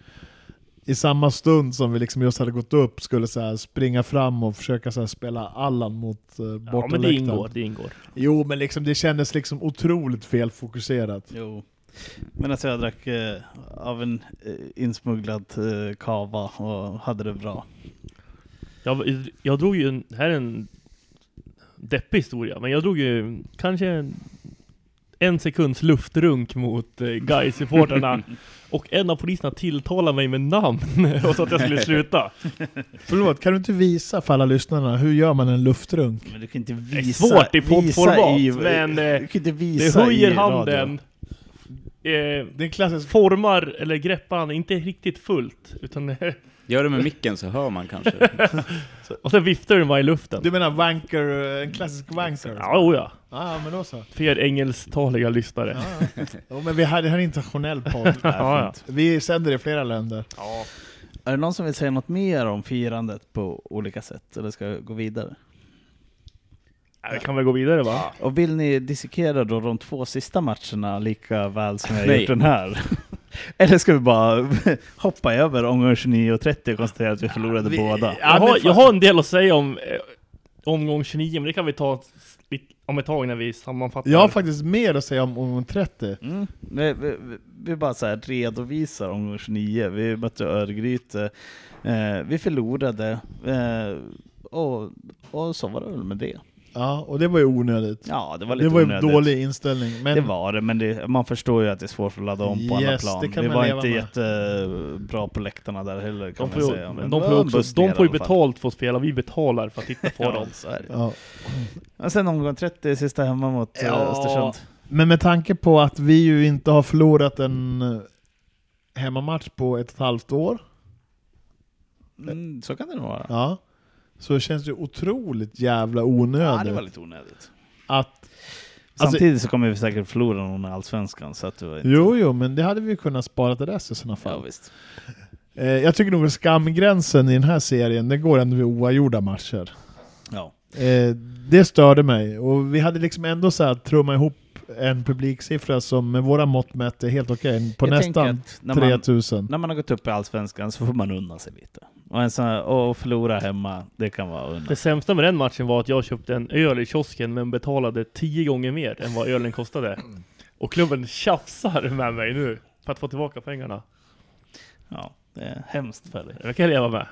i samma stund som vi liksom just hade gått upp skulle så här springa fram och försöka så här spela Allan mot eh, Ja, men det bortaläktaren. ingår, det ingår. Jo, men liksom, det kändes liksom otroligt felfokuserat. Jo. Men alltså jag drack eh, av en eh, insmugglad eh, kava och hade det bra. Jag, jag drog ju, en, här är en deppig historia, men jag drog ju kanske en, sekunds luftrunk mot eh, Gais-supportrarna och en av poliserna tilltalade mig med namn och sa att jag skulle sluta. Förlåt, kan du inte visa för alla lyssnarna, hur gör man en luftrunk? Men du kan inte är visa svårt i visa poddformat, i- men, eh, du kan inte Det visa höjer i handen, eh, Det är en klassisk... formar eller greppar handen, inte riktigt fullt, utan Gör det med micken så hör man kanske. och sen viftar du bara i luften. Du menar wanker, en klassisk wanker? Ja, oh ja. Ja, men då så. För er engelskaliga lyssnare. Ja, ja. Men vi har, det här är en internationell podd. Ja. Vi sänder i flera länder. Ja. Är det någon som vill säga något mer om firandet på olika sätt? Eller ska jag gå vidare? Ja, Vi kan väl gå vidare va? Och vill ni dissekera då de två sista matcherna lika väl som jag gjort den här? Eller ska vi bara hoppa över omgång 29 och 30 och konstatera att vi förlorade Vi- båda? Ja, jag, har, jag har en del att säga om eh, omgång 29, men det kan vi ta om ett tag när vi sammanfattar. Jag har faktiskt mer att säga om omgång 30. Mm. Vi, vi, vi- vi bara så här redovisar omgång 29. Vi mötte Örgryte. Eh, vi förlorade. Eh, och, och så var det väl med det. Ja, och det var ju onödigt. Ja, det var lite Det var ju en onödigt. dålig inställning. Men Det var det, men det, man förstår ju att det är svårt att ladda om på alla Yes, plan. det Vi kan man var leva inte med. jättebra på läktarna där heller kan de får man ju, säga. men det de får ju också, de får ju alla betalt för att spela, vi betalar för att titta på Ja, dem. så är det. ja. Och sen omgång 30, sista hemma mot eh, Ja. Östersund. Men med tanke på att vi ju inte har förlorat en eh, hemmamatch på ett och ett halvt år, Mm, så kan det nog vara. ja, så känns det otroligt jävla Ja, onödigt det var lite onödigt. att... Samtidigt så kommer vi säkert förlora någon i Allsvenskan. Så att det var inte... Jo, jo, men det hade vi kunnat spara till dess i sådana Ja, fall. visst. Eh, jag tycker nog att skamgränsen i den här serien, det går ändå vid oavgjorda matcher. Ja. Eh, det störde mig, och vi hade liksom ändå så här trumma ihop en publiksiffra som med våra mått mätt är helt okej, på Jag nästan när man, 3000. när man har gått upp i Allsvenskan så får man unna sig lite. Och, en sån här, och förlora hemma, det kan vara unna. Det sämsta med den matchen var att jag köpte en öl i kiosken men betalade tio gånger mer än vad ölen kostade. Och klubben tjafsar med mig nu för att få tillbaka pengarna. Ja, det är hemskt för dig. Det kan jag leva med.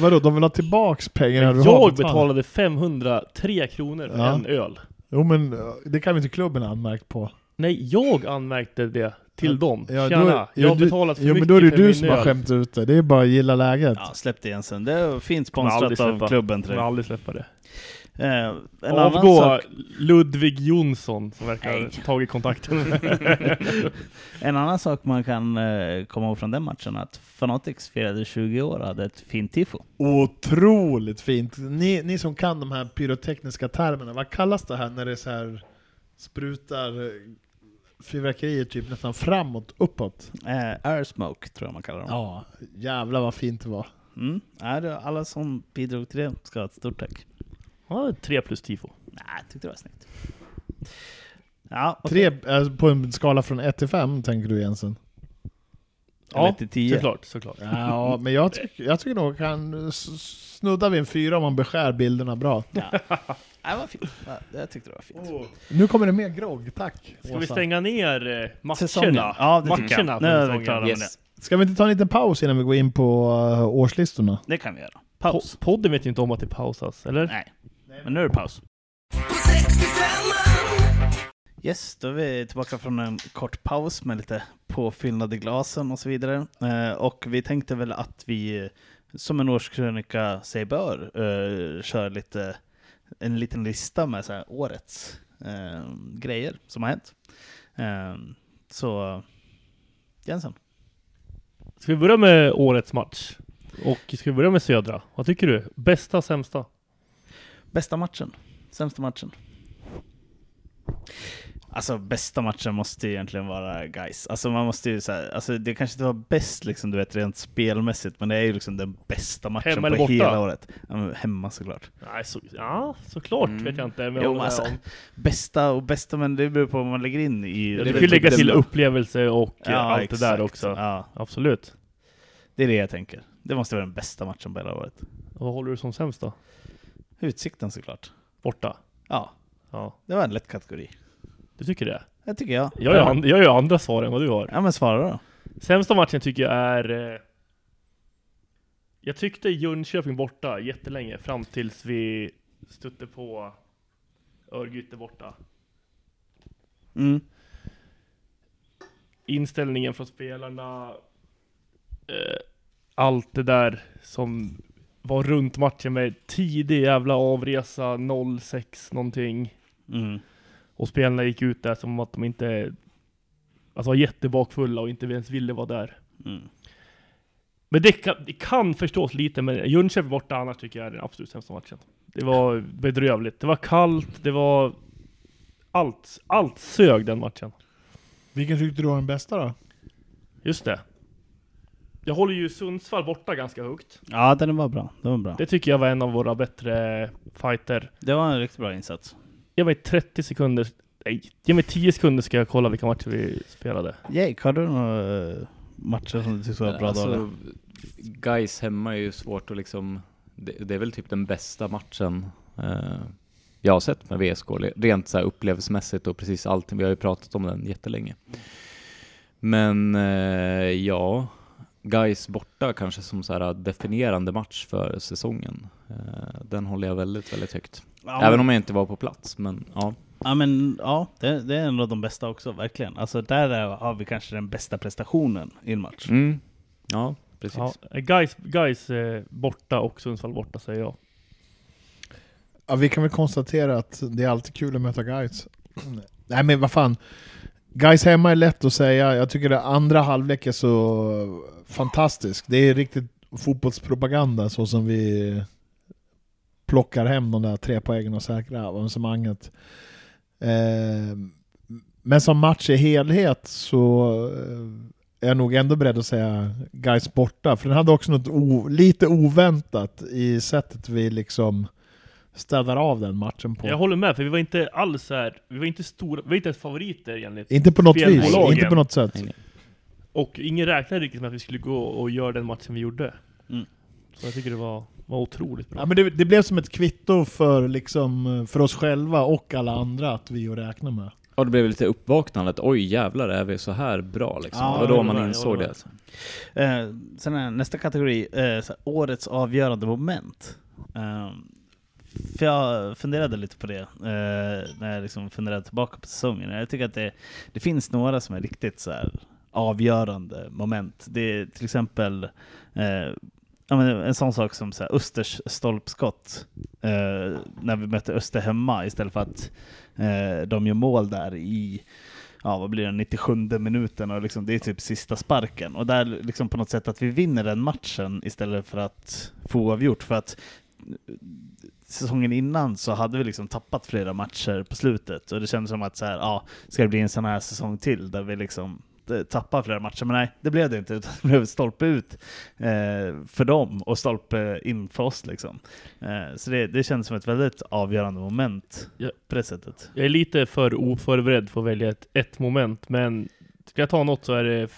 Vadå, de vill ha tillbaks pengarna du har Jag betalat? betalade 503 kronor för Ja. en öl. Jo men eh, det kan väl inte klubben ha anmärkt på? Nej, jag anmärkte det till dem. ja, Tjena, då- jag ja, har du- betalat för Jo men mycket då är det du som har skämt ut det, det är bara att gilla läget. Ja, släpp det igen sen. Det är aldrig sponsrat av klubben Jag tror kommer jag. aldrig släppa det. Eh, en annan Avgå sak- Ludvig Jonsson som verkar Nej. ha tagit kontakten. En annan sak man kan eh, komma ihåg från den matchen är att Fanatics firade 20 år och hade ett fint tifo. Otroligt fint. Ni, ni som kan de här pyrotekniska termerna, vad kallas det här när det så här sprutar fyrverkerier typ nästan framåt, uppåt? Eh, air smoke tror jag man kallar dem. Ja, jävlar vad fint det var. Mm. Alla som bidrog till det ska ha ett stort tack. ja, tre plus tifo. Nej, jag tyckte det var snyggt. Ja, okej. Tre, eh, på en skala från 1 till 5 tänker du Jensen? Eller Ja, till 10. såklart, såklart. Ja, men jag, tyck, jag tycker nog kan snudda vid en fyra om man beskär bilderna bra. Ja. Nej, vad fint. Ja, jag tyckte det var fint. Nu kommer det mer grogg, tack. Ska vi Åsa. stänga ner eh, matcherna? Säsongen. Ja, det tycker jag. matcherna Nu är vi klara Yes. Ska vi inte ta en liten paus innan vi går in på uh, årslistorna? det. Det kan vi göra. Paus. Po- Podden vet ju inte om att det pausas, eller? Nej, men nu är det paus. Yes, då är vi tillbaka från en kort paus med lite påfyllnad i glasen och så vidare. Eh, och vi tänkte väl att vi, eh, som en årskrönika sig bör, eh, kör lite, en liten lista med så här årets eh, grejer som har hänt. Eh, så, Jensen. Ska vi börja med årets match? Och ska vi börja med södra? Vad tycker du? Bästa, sämsta? Bästa matchen? Sämsta matchen? Alltså bästa matchen måste ju egentligen vara guys. Alltså man måste ju säga, alltså det kanske inte var bäst liksom du vet rent spelmässigt, men det är ju liksom den bästa matchen Hemma på borta? hela året. Ja, men hemma såklart. Nej, så, ja, såklart Mm. vet jag inte. Men Jo, men alltså, om- Bästa och bästa, men det beror på vad man lägger in i Ja, det du ju lägga till upplevelse och eh, allt det där exakt. också. Ja, Absolut. det är det jag tänker. Det måste vara den bästa matchen på hela året. Och vad håller du som sämst då? Utsikten såklart. Borta? Ja, Ja, det var en lätt kategori. Du tycker det? Det tycker jag. Jag har ju and- jag ju andra svar än vad du har. Ja men svara då. Sämsta matchen tycker jag är... Eh, jag tyckte Jönköping borta jättelänge, fram tills vi stötte på Örgryte borta. Mm. Inställningen från spelarna, eh, allt det där som var runt matchen med tidig jävla avresa, 06 någonting. Mm. Och spelarna gick ut där som att de inte alltså var jättebakfulla och inte ens ville vara där. Mm. Men det kan, det kan förstås lite, men Jönköping borta annars tycker jag är den absolut sämsta matchen. Det var bedrövligt. Det var kallt, det var... Allt, allt sög den matchen. Vilken tyckte du var den bästa då? Just det. Jag håller ju Sundsvall borta ganska högt. Ja, den var bra. Den var bra. Det tycker jag var en av våra bättre fighter. Det var en riktigt bra insats. Ge mig 30 sekunder, nej, ge mig 10 sekunder ska jag kolla vilka matcher vi spelade. Jake, har du några eh, matcher som du tyckte var bra alltså, dagar? Guys hemma är ju svårt att liksom, det, det är väl typ den bästa matchen eh, jag har sett med VSK, rent så här upplevelsemässigt och precis allting, vi har ju pratat om den jättelänge. Men eh, ja, Guys borta kanske som så här definierande match för säsongen. Eh, den håller jag väldigt, väldigt högt. Ja, Även om jag inte var på plats, men ja. Ja men ja, det, det är en av de bästa också, verkligen. Alltså där är, har vi kanske den bästa prestationen i en match. Mm. Ja, precis. Ja, guys, guys eh, borta och Sundsvall borta säger jag. Ja, vi kan väl konstatera att det är alltid kul att möta guys. Nej men vad fan. Guys hemma är lätt att säga, jag tycker det andra halvlek är så fantastisk. Det är riktigt fotbollspropaganda så som vi plockar hem de där tre poängen och säkra avancemanget. Eh, men som match i helhet så eh, är jag nog ändå beredd att säga guys borta, för den hade också något o, lite oväntat i sättet vi liksom städar av den matchen på. Jag håller med, för vi var inte alls så här, vi var inte stora, vi var inte ens favoriter enligt Inte på något vis, inte på något sätt. Nej, nej. Och ingen räknade riktigt med att vi skulle gå och göra den matchen vi gjorde. Mm. Så jag tycker det var, var otroligt bra. Ja, men det, det blev som ett kvitto för, liksom, för oss själva och alla andra att vi är att räkna med. Och det blev lite uppvaknandet, oj jävlar är vi så här bra liksom. Ja, det var då jag man håller med, insåg det. med. Alltså. Eh, sen är nästa kategori, eh, så här, årets avgörande moment. Eh, för jag funderade lite på det eh, när jag liksom funderade tillbaka på säsongen. Jag tycker att det, det finns några som är riktigt så här, avgörande moment. Det är till exempel eh, en sån sak som så här, Östers stolpskott eh, när vi mötte Öster hemma istället för att eh, de gör mål där i ja, vad blir det, 97 minuten och liksom, det är typ sista sparken. Och där liksom på något sätt att vi vinner den matchen istället för att få oavgjort. För att säsongen innan så hade vi liksom tappat flera matcher på slutet och det kändes som att så här, ja, ska det bli en sån här säsong till där vi liksom eh, tappar flera matcher, men nej, det blev det inte, utan det blev stolpe ut eh, för dem och stolpe in för oss. Liksom. Eh, så det, det kändes som ett väldigt avgörande moment Ja. på det sättet. Jag är lite för oförberedd för att välja ett, ett moment, men ska jag ta något så är det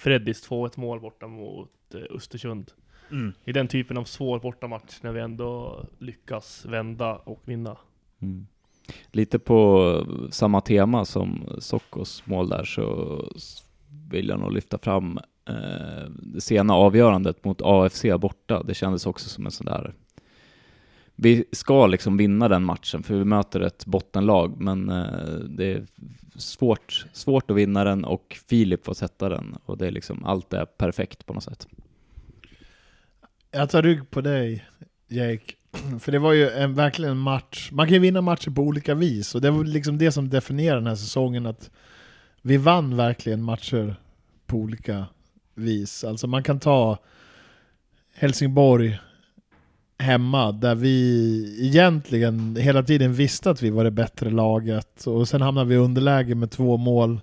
Freddys 2-1 mål borta mot eh, Östersund. Mm. I den typen av svår bortamatch när vi ändå lyckas vända och vinna. Mm. Lite på samma tema som Sockos mål där så vill jag nog lyfta fram eh, det sena avgörandet mot AFC borta. Det kändes också som en sån där... Vi ska liksom vinna den matchen för vi möter ett bottenlag men eh, det är svårt, svårt att vinna den och Filip får sätta den och det är liksom, allt är perfekt på något sätt. Jag tar rygg på dig, Jake. För det var ju en, verkligen en match, man kan ju vinna matcher på olika vis, och det var liksom det som definierar den här säsongen, att vi vann verkligen matcher på olika vis. Alltså man kan ta Helsingborg hemma, där vi egentligen hela tiden visste att vi var det bättre laget, och sen hamnade vi i underläge med två mål,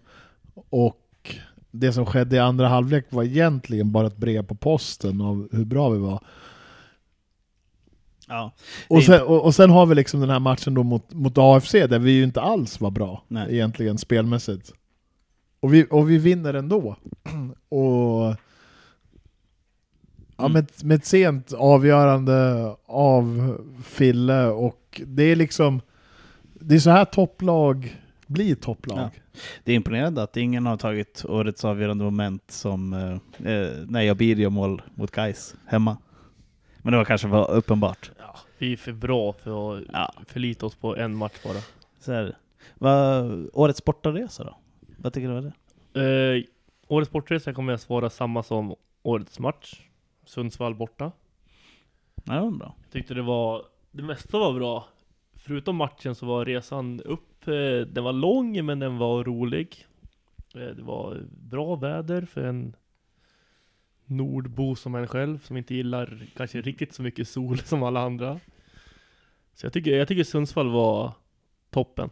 och det som skedde i andra halvlek var egentligen bara ett brev på posten av hur bra vi var. Ja. Och sen, och, och sen har vi liksom den här matchen då mot, mot AFC där vi ju inte alls var bra Nej. egentligen spelmässigt. Och vi, och vi vinner ändå. och ja, Mm. med, ett- med ett sent avgörande av Fille och det är liksom det är så här topplag blir topplag. Ja. Det är imponerande att ingen har tagit årets avgörande moment som eh, eh, när jag blir mål mot Gais hemma. Men det var kanske var uppenbart. Ja, vi är för bra för att Ja. förlita oss på en match bara. Så här, vad, årets bortaresa då? Vad tycker du om det? Eh, årets bortresa kommer jag svara samma som årets match. Sundsvall borta. Nej, det var bra. Jag tyckte det var, det mesta var bra. Förutom matchen så var resan upp, eh, den var lång men den var rolig. Eh, det var bra väder för en nordbo som en själv, som inte gillar kanske riktigt så mycket sol som alla andra. Så jag tycker, jag tycker Sundsvall var toppen.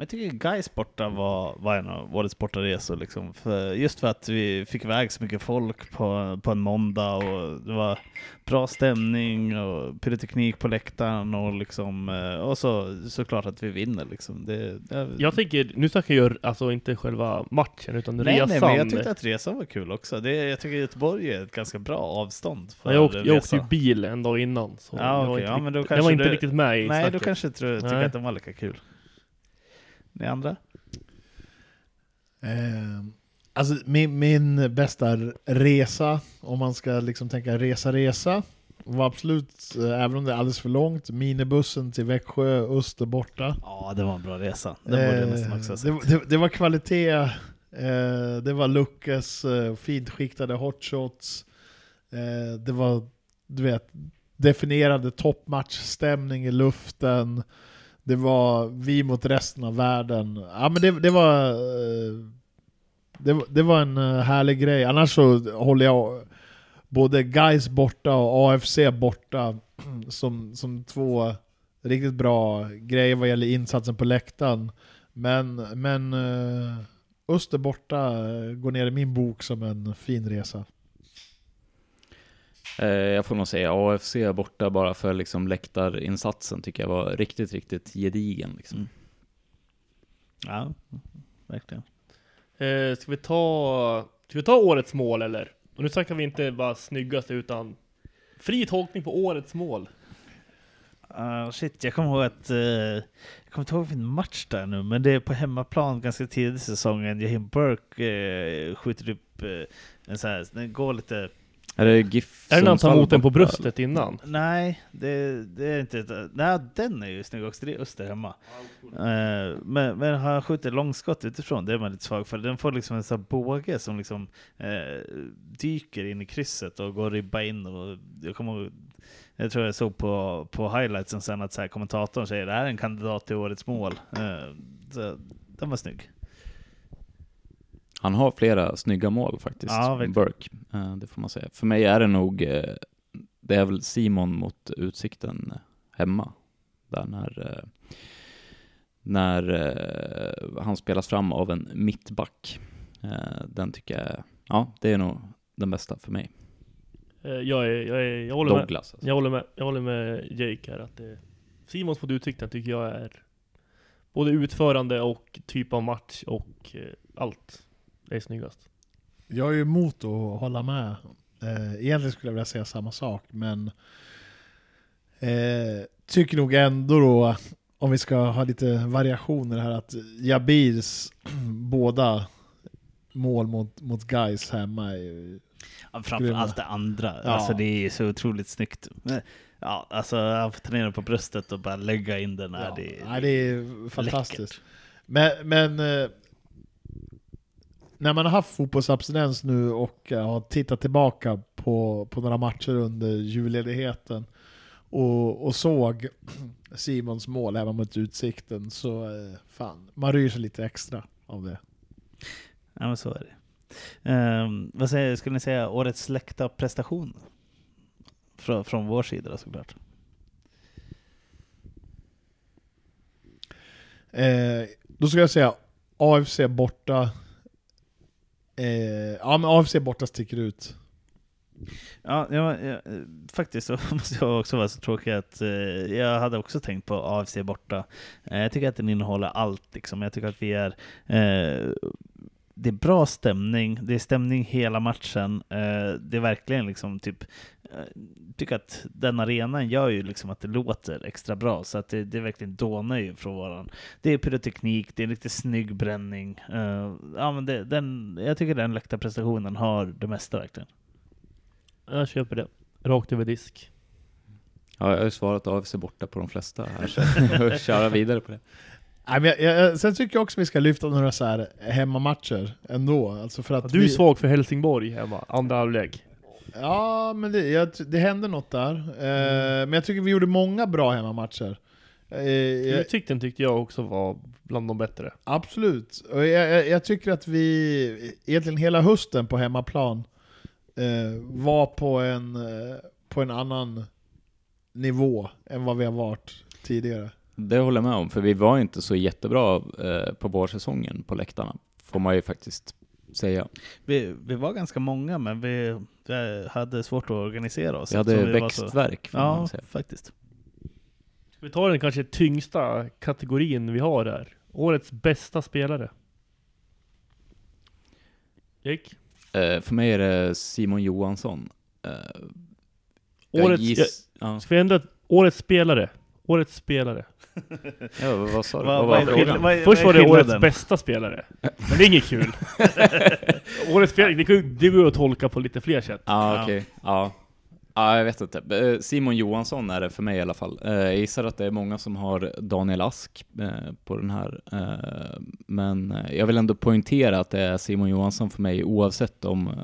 Men jag tycker Gais borta var, var en av årets bortaresor. Liksom. För, just för att vi fick iväg så mycket folk på, på en måndag och det var bra stämning och pyroteknik på läktaren och, liksom, eh, och så såklart att vi vinner. Liksom. Det, det, Jag tycker, nu snackar jag alltså inte själva matchen utan nej, resan. nej, men jag tyckte att resan var kul också. Det, jag tycker Göteborg är ett ganska bra avstånd för Ja, jag, åkte, jag åkte ju bil en dag innan. Så Ja, det var inte Ja, men då kanske var inte du- riktigt med i Nej, snacket. då kanske tror, tycker Nej. att den var lika kul. Ni andra? Eh, alltså min, min bästa resa, om man ska liksom tänka resa resa, var absolut, eh, även om det är alldeles för långt, minibussen till Växjö, Öster borta. Ja, det var en bra resa. Ha Eh, det, det, det var kvalitet, eh, det var Luckes eh, fint skiktade hotshots, eh, det var du vet, definierade toppmatchstämning i luften, det var vi mot resten av världen. Ja men det, det var eh, det, det var en eh, härlig grej, annars så håller jag både Guys borta och AFC borta som, som två riktigt bra grejer vad gäller insatsen på läktaren. Men, men eh, Öster borta går ner i min bok som en fin resa. Eh, jag får nog säga AFC borta bara för liksom läktarinsatsen tycker jag var riktigt, riktigt gedigen. Liksom. Mm. Ja, verkligen. Eh, ska vi ta, ska vi ta årets mål eller? Och nu snackar vi inte bara snyggaste utan fri tolkning på årets mål. Uh, shit, jag kommer ihåg att... eh, jag kommer inte ihåg vilken match där nu, men det är på hemmaplan ganska tidigt i säsongen. Jahim Burke eh, skjuter upp uh, en sån här... Den går lite... Är det GIF Är det när han tar emot den på bröstet innan? Nej, det, det är inte... ett- Nej, den är ju snygg också. Det är Öster hemma. Eh, men, men han skjuter långskott utifrån, det är man lite svag för. Den får liksom en sån här båge som liksom eh, dyker in i krysset och går ribba in. Och jag kommer ihåg, jag tror jag såg på, på highlightsen sen att så här, kommentatorn säger det här är en kandidat till årets mål. Eh, så, den var snygg. Han har flera snygga mål faktiskt, Ja. Burke. Eh, det får man säga. För mig är det nog, eh, det är väl Simon mot Utsikten hemma. Där när, eh, när han spelas fram av en mittback. Den tycker jag, ja det är nog den bästa för mig. Jag, är, jag, är, jag, håller med, Douglas. Alltså. jag, håller med, jag håller med Jake här att det, Simons mot Utsikten tycker jag är både utförande och typ av match och allt. Det är snyggast. Jag är ju emot att hålla med. Eh, egentligen skulle jag vilja säga samma sak, men eh, tycker nog ändå då, om vi ska ha lite variationer här, att Jabirs båda mål mot, mot guys hemma är ju... Ja, framförallt det andra. Ja. Alltså det är så otroligt snyggt. Ja, alltså han får ta ner den på bröstet och bara lägga in den. här. Ja, det, nej, det är fantastiskt. läckert. Men, men eh, när man har haft fotbollsabstinens nu och eh, har tittat tillbaka på, på några matcher under julledigheten och, och såg Simons mål hemma mot Utsikten så eh, fan, man ryr sig lite extra av det. Ja, men så är det. Ehm, vad säger, skulle ni säga årets släkta prestation? Från, från vår sida då, såklart. Eh, då ska jag säga AFC borta. Eh, ja men AFC borta sticker ut. Ja, ja, ja, faktiskt så måste jag också vara så tråkig att eh, jag hade också tänkt på AFC borta. Eh, jag tycker att den innehåller allt. Liksom. Jag tycker att vi är... Eh, det är bra stämning, det är stämning hela matchen. Eh, det är verkligen liksom typ... Eh, tycker att den arenan gör ju liksom att det låter extra bra, så att det, det verkligen dånar ju från våran. Det är pyroteknik, det är lite snygg bränning. Eh, ja, men det, den, jag tycker den läktarprestationen har det mesta verkligen. Jag köper det. Rakt över disk. Ja, jag har ju svarat AFC borta på de flesta här, så jag köra vidare på det. Nej, men jag, jag, sen tycker jag också vi ska lyfta några så här hemmamatcher ändå. Alltså för att Ja, du är vi, svag för Helsingborg hemma, andra halvlek. Ja, men det, jag, det hände något där. Eh, men jag tycker vi gjorde många bra hemmamatcher. Eh, jag, Utsikten tyckte jag också var bland de bättre. absolut. Och jag, jag, jag tycker att vi, egentligen hela hösten på hemmaplan, eh, var på en, eh, på en annan nivå än vad vi har varit tidigare. Det håller jag med om, för vi var inte så jättebra eh, på vårsäsongen på läktarna, får man ju faktiskt säga. Vi, vi var ganska många, men vi, vi hade svårt att organisera oss. Vi hade vi var så- växtverk, får Ja, man säga. faktiskt. Vi ta den kanske tyngsta kategorin vi har här? Årets bästa spelare. Jake? Eh, för mig är det Simon Johansson. Eh, jag Årets, giss- ja. Ska vi ändra årets spelare? Årets spelare. ja, vad sa du? Vad- Vad är vad är- Först vad var är det årets skillnaden? bästa spelare. Men det är inget kul. årets spelare, det går- det går att tolka på lite fler sätt. Ja, Ja. okej. Ja. ja, jag vet inte. Eh, Simon Johansson är det för mig i alla fall. Eh, Jag gissar att det är många som har Daniel Ask eh, på den här. Eh, Men eh, jag vill ändå poängtera att det är Simon Johansson för mig oavsett om eh,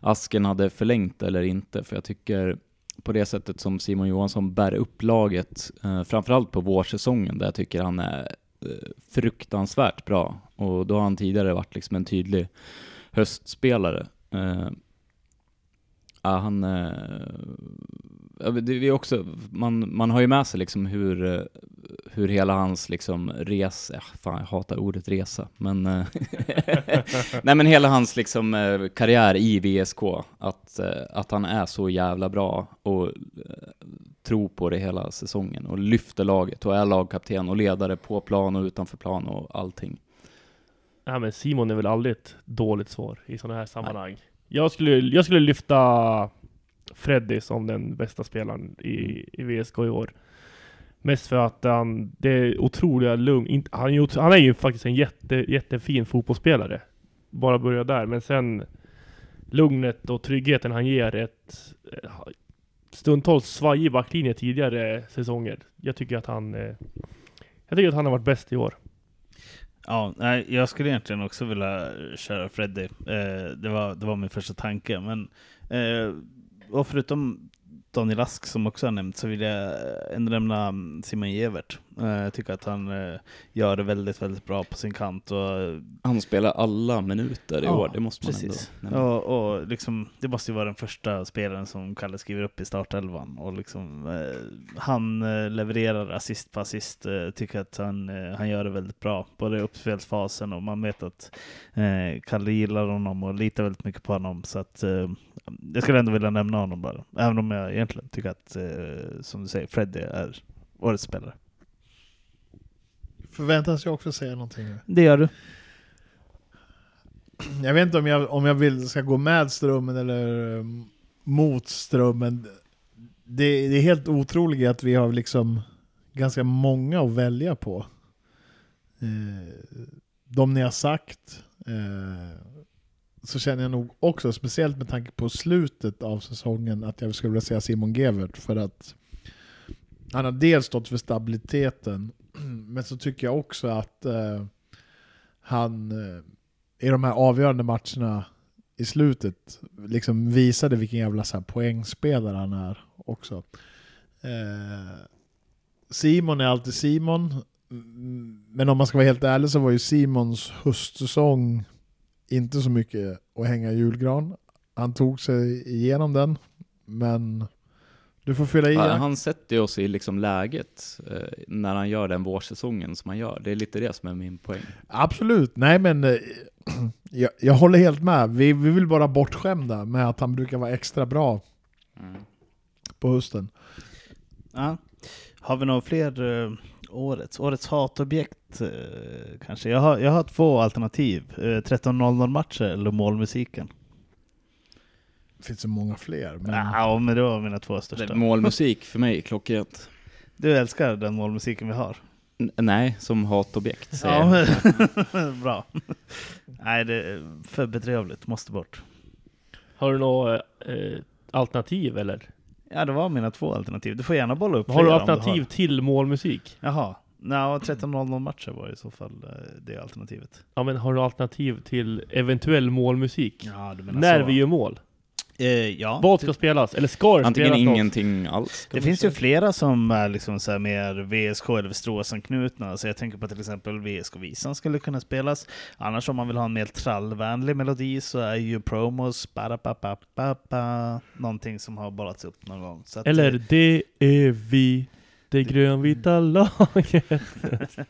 Asken hade förlängt eller inte. För jag tycker på det sättet som Simon Johansson bär upp laget, eh, framförallt på vårsäsongen där jag tycker han är eh, fruktansvärt bra. Och då har han tidigare varit liksom en tydlig höstspelare. Eh, han... eh, det är också, man, man har ju med sig liksom hur, eh, hur hela hans liksom resa, ja, fan jag hatar ordet resa, men... eh, Nej men hela hans liksom eh, karriär i VSK, att, att han är så jävla bra och tror på det hela säsongen och lyfter laget och är lagkapten och ledare på plan och utanför plan och allting. Nej men Simon är väl aldrig ett dåligt svar i sådana här sammanhang. Jag skulle, jag skulle lyfta Freddy som den bästa spelaren i, i VSK i år. Mest för att han, det är otroliga lugn. Han, är han är ju faktiskt en jätte, jättefin fotbollsspelare. Bara börja där. Men sen lugnet och tryggheten han ger ett eh, stundtals svajig backlinje tidigare säsonger. Jag tycker att han eh, jag tycker att han har varit bäst i år. Ja, nej, jag skulle egentligen också vilja köra Freddy. Eh, det, var, det var min första tanke. Men, eh, och förutom Daniel Ask som också har nämnt så vill jag ändå nämna mm, Simon Gevert. Eh, Jag tycker att han eh, gör det väldigt, väldigt bra på sin kant. Och, Han spelar alla minuter i Ja, år, det måste man precis. ändå nämna. och, och liksom, det måste ju vara den första spelaren som Kalle skriver upp i startelvan. Och liksom, eh, han eh, levererar assist på assist. Eh, tycker att han, eh, han gör det väldigt bra. Både i uppspelsfasen och man vet att eh, Kalle gillar honom och litar väldigt mycket på honom. Så att, eh, jag skulle ändå vilja nämna honom bara. Även om jag egentligen tycker att, eh, som du säger, Freddy är årets spelare. Förväntas jag också säga någonting? Det gör du. Jag vet inte om jag, om jag vill, ska gå med strömmen eller um, mot strömmen. Det, det är helt otroligt att vi har liksom ganska många att välja på. Eh, de ni har sagt, eh, så känner jag nog också, speciellt med tanke på slutet av säsongen, att jag skulle vilja säga Simon Gevert. För att han har dels stått för stabiliteten, men så tycker jag också att eh, han eh, i de här avgörande matcherna i slutet liksom visade vilken jävla så här poängspelare han är också. Eh, Simon är alltid Simon, mm, men om man ska vara helt ärlig så var ju Simons höstsäsong inte så mycket att hänga i julgran. Han tog sig igenom den, men du får fylla i. Ja, han sätter oss i liksom läget eh, när han gör den vårsäsongen som han gör. Det är lite det som är min poäng. Absolut, nej men eh, jag, jag håller helt med. Vi, vi vill bara bortskämda med att han brukar vara extra bra på hösten. Ja. Har vi några fler uh, årets? Årets hatobjekt uh, kanske? Jag har, jag har två alternativ. Uh, 13.00 matcher eller målmusiken. Det finns så många fler. Men... Ja, men det var mina två Det största. är målmusik för mig, klockrent. Du älskar den målmusiken vi har? N- nej, som hatobjekt. Ja, men- bra. Nej, det är för bedrövligt. Måste bort. Har du något eh, alternativ eller? Ja, det var mina två alternativ. Du får gärna bolla upp Har du fler om alternativ till målmusik? Jaha. Nej, 13.00 matcher var i så fall eh, det alternativet. Ja men har du alternativ till eventuell målmusik? Ja, du menar När så. vi gör mål? Eh, ja. Vad ska spelas? Eller ska det Antingen spelas något? ingenting alls. kan Det finns ju säga. flera som är liksom så här mer VSK eller Västerås-anknutna. Så jag tänker på till exempel VSK-visan skulle kunna spelas. Annars om man vill ha en mer trallvänlig melodi så är ju promos ba någonting som har bollats upp någon gång. Så att, Eller eh, det är vi, det grönvita laget.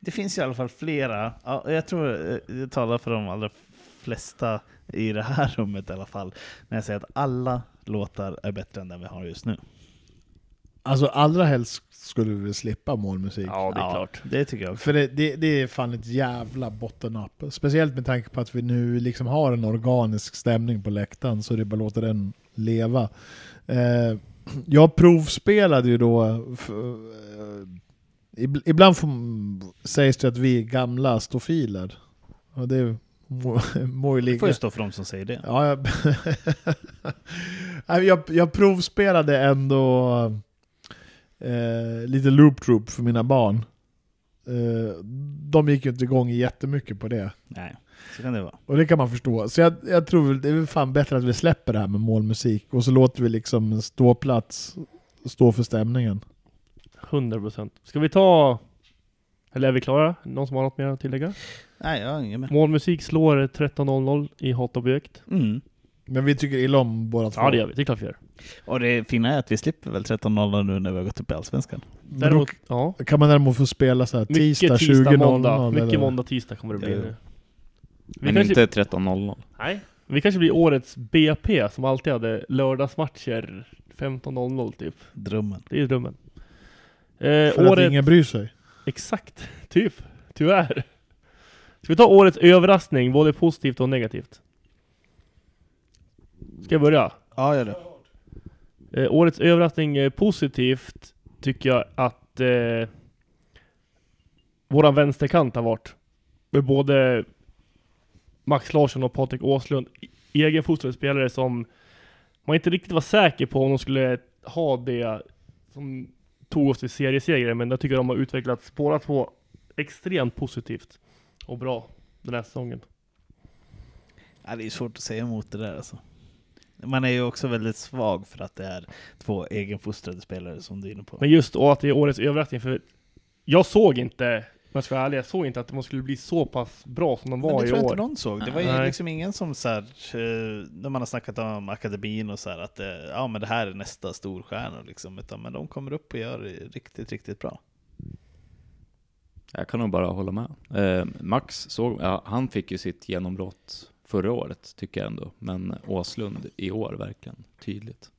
Det finns i alla fall flera. Ja, jag tror eh, jag talar för de allra flesta i det här rummet i alla fall. När jag säger att alla låtar är bättre än den vi har just nu. Alltså allra helst skulle vi slippa målmusik. Ja, det är klart. Det tycker jag. För det, det, det är fan ett jävla botten-up. Speciellt med tanke på att vi nu liksom har en organisk stämning på läktaren, så det är bara att låta den leva. Eh, jag provspelade ju då... f- eh, ib- ibland får, sägs det att vi är gamla stofiler. Och det ju Det får ju stå för de som säger det. Ja, jag, jag, jag provspelade ändå eh, lite Loop Troop för mina barn. Eh, de gick ju inte igång jättemycket på det. Nej, så kan det vara. Och det kan man förstå. Så jag, jag tror det är fan bättre att vi släpper det här med målmusik och så låter vi liksom ståplats stå för stämningen. 100%. Ska vi ta... Eller är vi klara? Någon som har något mer att tillägga? Nej, jag har inget mer. Målmusik slår 13.00 i hatobjekt. Mm. Men vi tycker illa om båda två. Ja det gör vi, det är klart vi gör. Och det fina är att vi slipper väl 13.00 nu när vi har gått upp i Allsvenskan. Däremot, ja. kan man däremot få spela så här tisdag Mycket tisdag, 20.00. måndag. Mycket eller- måndag, tisdag kommer det bli Ja. nu. Vi Men kanske, inte 13.00. Nej. Vi kanske blir årets BP som alltid hade lördagsmatcher 15.00 typ. Drömmen. Det är drömmen. Eh, För att året, ingen bryr sig. Exakt, typ. Tyvärr. Ska vi ta årets överraskning, både positivt och negativt? Ska jag börja? Ja, gör det. Eh, årets överraskning eh, positivt tycker jag att eh, våran vänsterkant har varit. Med både Max Larsson och Patrik Åslund. E- Egenfostrade spelare som man inte riktigt var säker på om de skulle ha det som tog oss till seriesegrar. Men jag tycker de har utvecklats båda två extremt positivt och bra den här säsongen. Ja, det är svårt att säga emot det där alltså. Man är ju också väldigt svag för att det är två egenfostrade spelare som du är inne på. Men just och att det är årets överraskning, för jag såg inte, om jag ska vara ärlig, jag såg inte att de skulle bli så pass bra som de Men var det i tror jag år. inte någon såg. Det var ju Nej. liksom ingen som så här, eh, när man har snackat om akademin och så här, att eh, ja, men det här är nästa storstjärnor liksom. Utan men de kommer upp och gör det riktigt, riktigt bra. Jag kan nog bara hålla med. Eh, Max såg, ja, han fick ju sitt genombrott förra året, tycker jag ändå. Men Åslund i år, verkligen tydligt.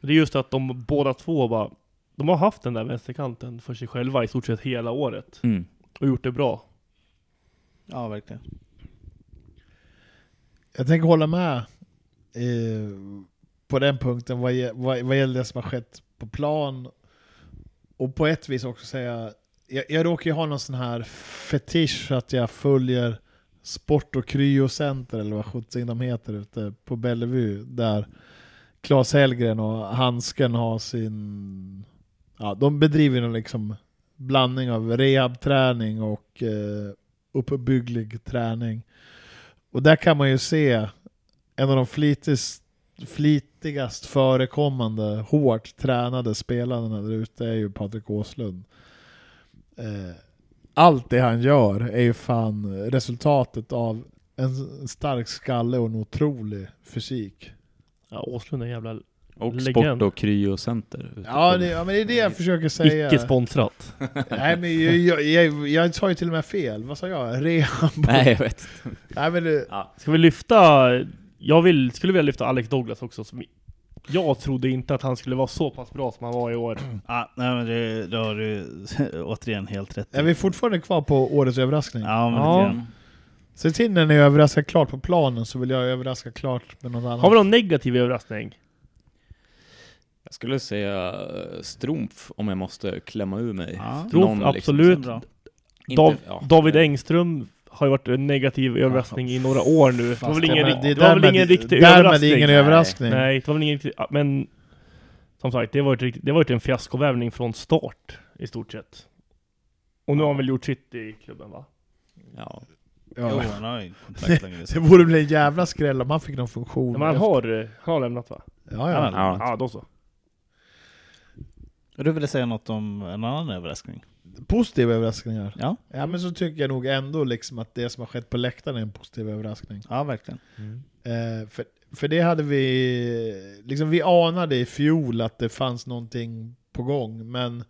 Det är just att de båda två bara, de har haft den där vänsterkanten för sig själva i stort sett hela året. Mm. Och gjort det bra. Ja, verkligen. Jag tänker hålla med eh, på den punkten vad, vad, vad gäller det som har skett på plan. Och på ett vis också säga, jag, jag råkar ju ha någon sån här fetisch att jag följer Sport och Kryocenter eller vad sjuttsingen de heter ute på Bellevue. Där Claes Hellgren och Hansken har sin... Ja, de bedriver någon liksom blandning av rehabträning och eh, uppbygglig träning. Och där kan man ju se en av de flitigast, flitigast förekommande, hårt tränade spelarna där ute är ju Patrik Åslund. Eh, allt det han gör är ju fan resultatet av en stark skalle och en otrolig fysik. Ja, Åslund är en jävla Och Legend. Sport och Kryocenter. Ja, det, ja men det är det jag försöker säga. icke sponsrat. Nej men jag, jag, jag, jag sa ju till och med fel, vad sa jag? Rehab? Nej, jag vet inte. Nej men det, Ska vi lyfta, jag vill, skulle vilja lyfta Alex Douglas också som jag trodde inte att han skulle vara så pass bra som han var i år. Ja, nej, men det, det har du återigen helt rätt i. är vi fortfarande kvar på årets överraskning? Ja, men Ja. lite grann. Se till när ni överraskar klart på planen så vill jag överraska klart med något annat. Har vi någon negativ överraskning? Jag skulle säga eh, Strumpf om jag måste klämma ur mig. Ja. Strumpf, Någon liksom absolut. Inte- Dav, ja. David Engström har ju varit en negativ överraskning i några år nu. Det var väl ingen, det- det var väl ingen riktig därmed överraskning? ingen Nej. överraskning. Nej, det var väl ingen riktig... Men som sagt, det var ett, rikt- det var ett en fiaskovärvning från start i stort sett. Och nu har han väl gjort sitt i klubben va? Ja. Jo, Ja. han har ju kontrakt längre. Det vore väl en jävla skräll om han fick någon funktion. Men han har, eh, han har lämnat va? Ja, ja. Ja. Ja, då så. Du ville säga något om en annan överraskning? Positiva överraskningar. Ja, Ja men så tycker jag nog ändå liksom att det som har skett på läktaren är en positiv överraskning. ja verkligen. Eh, för, för det hade vi, liksom vi anade i fjol att det fanns någonting på gång, men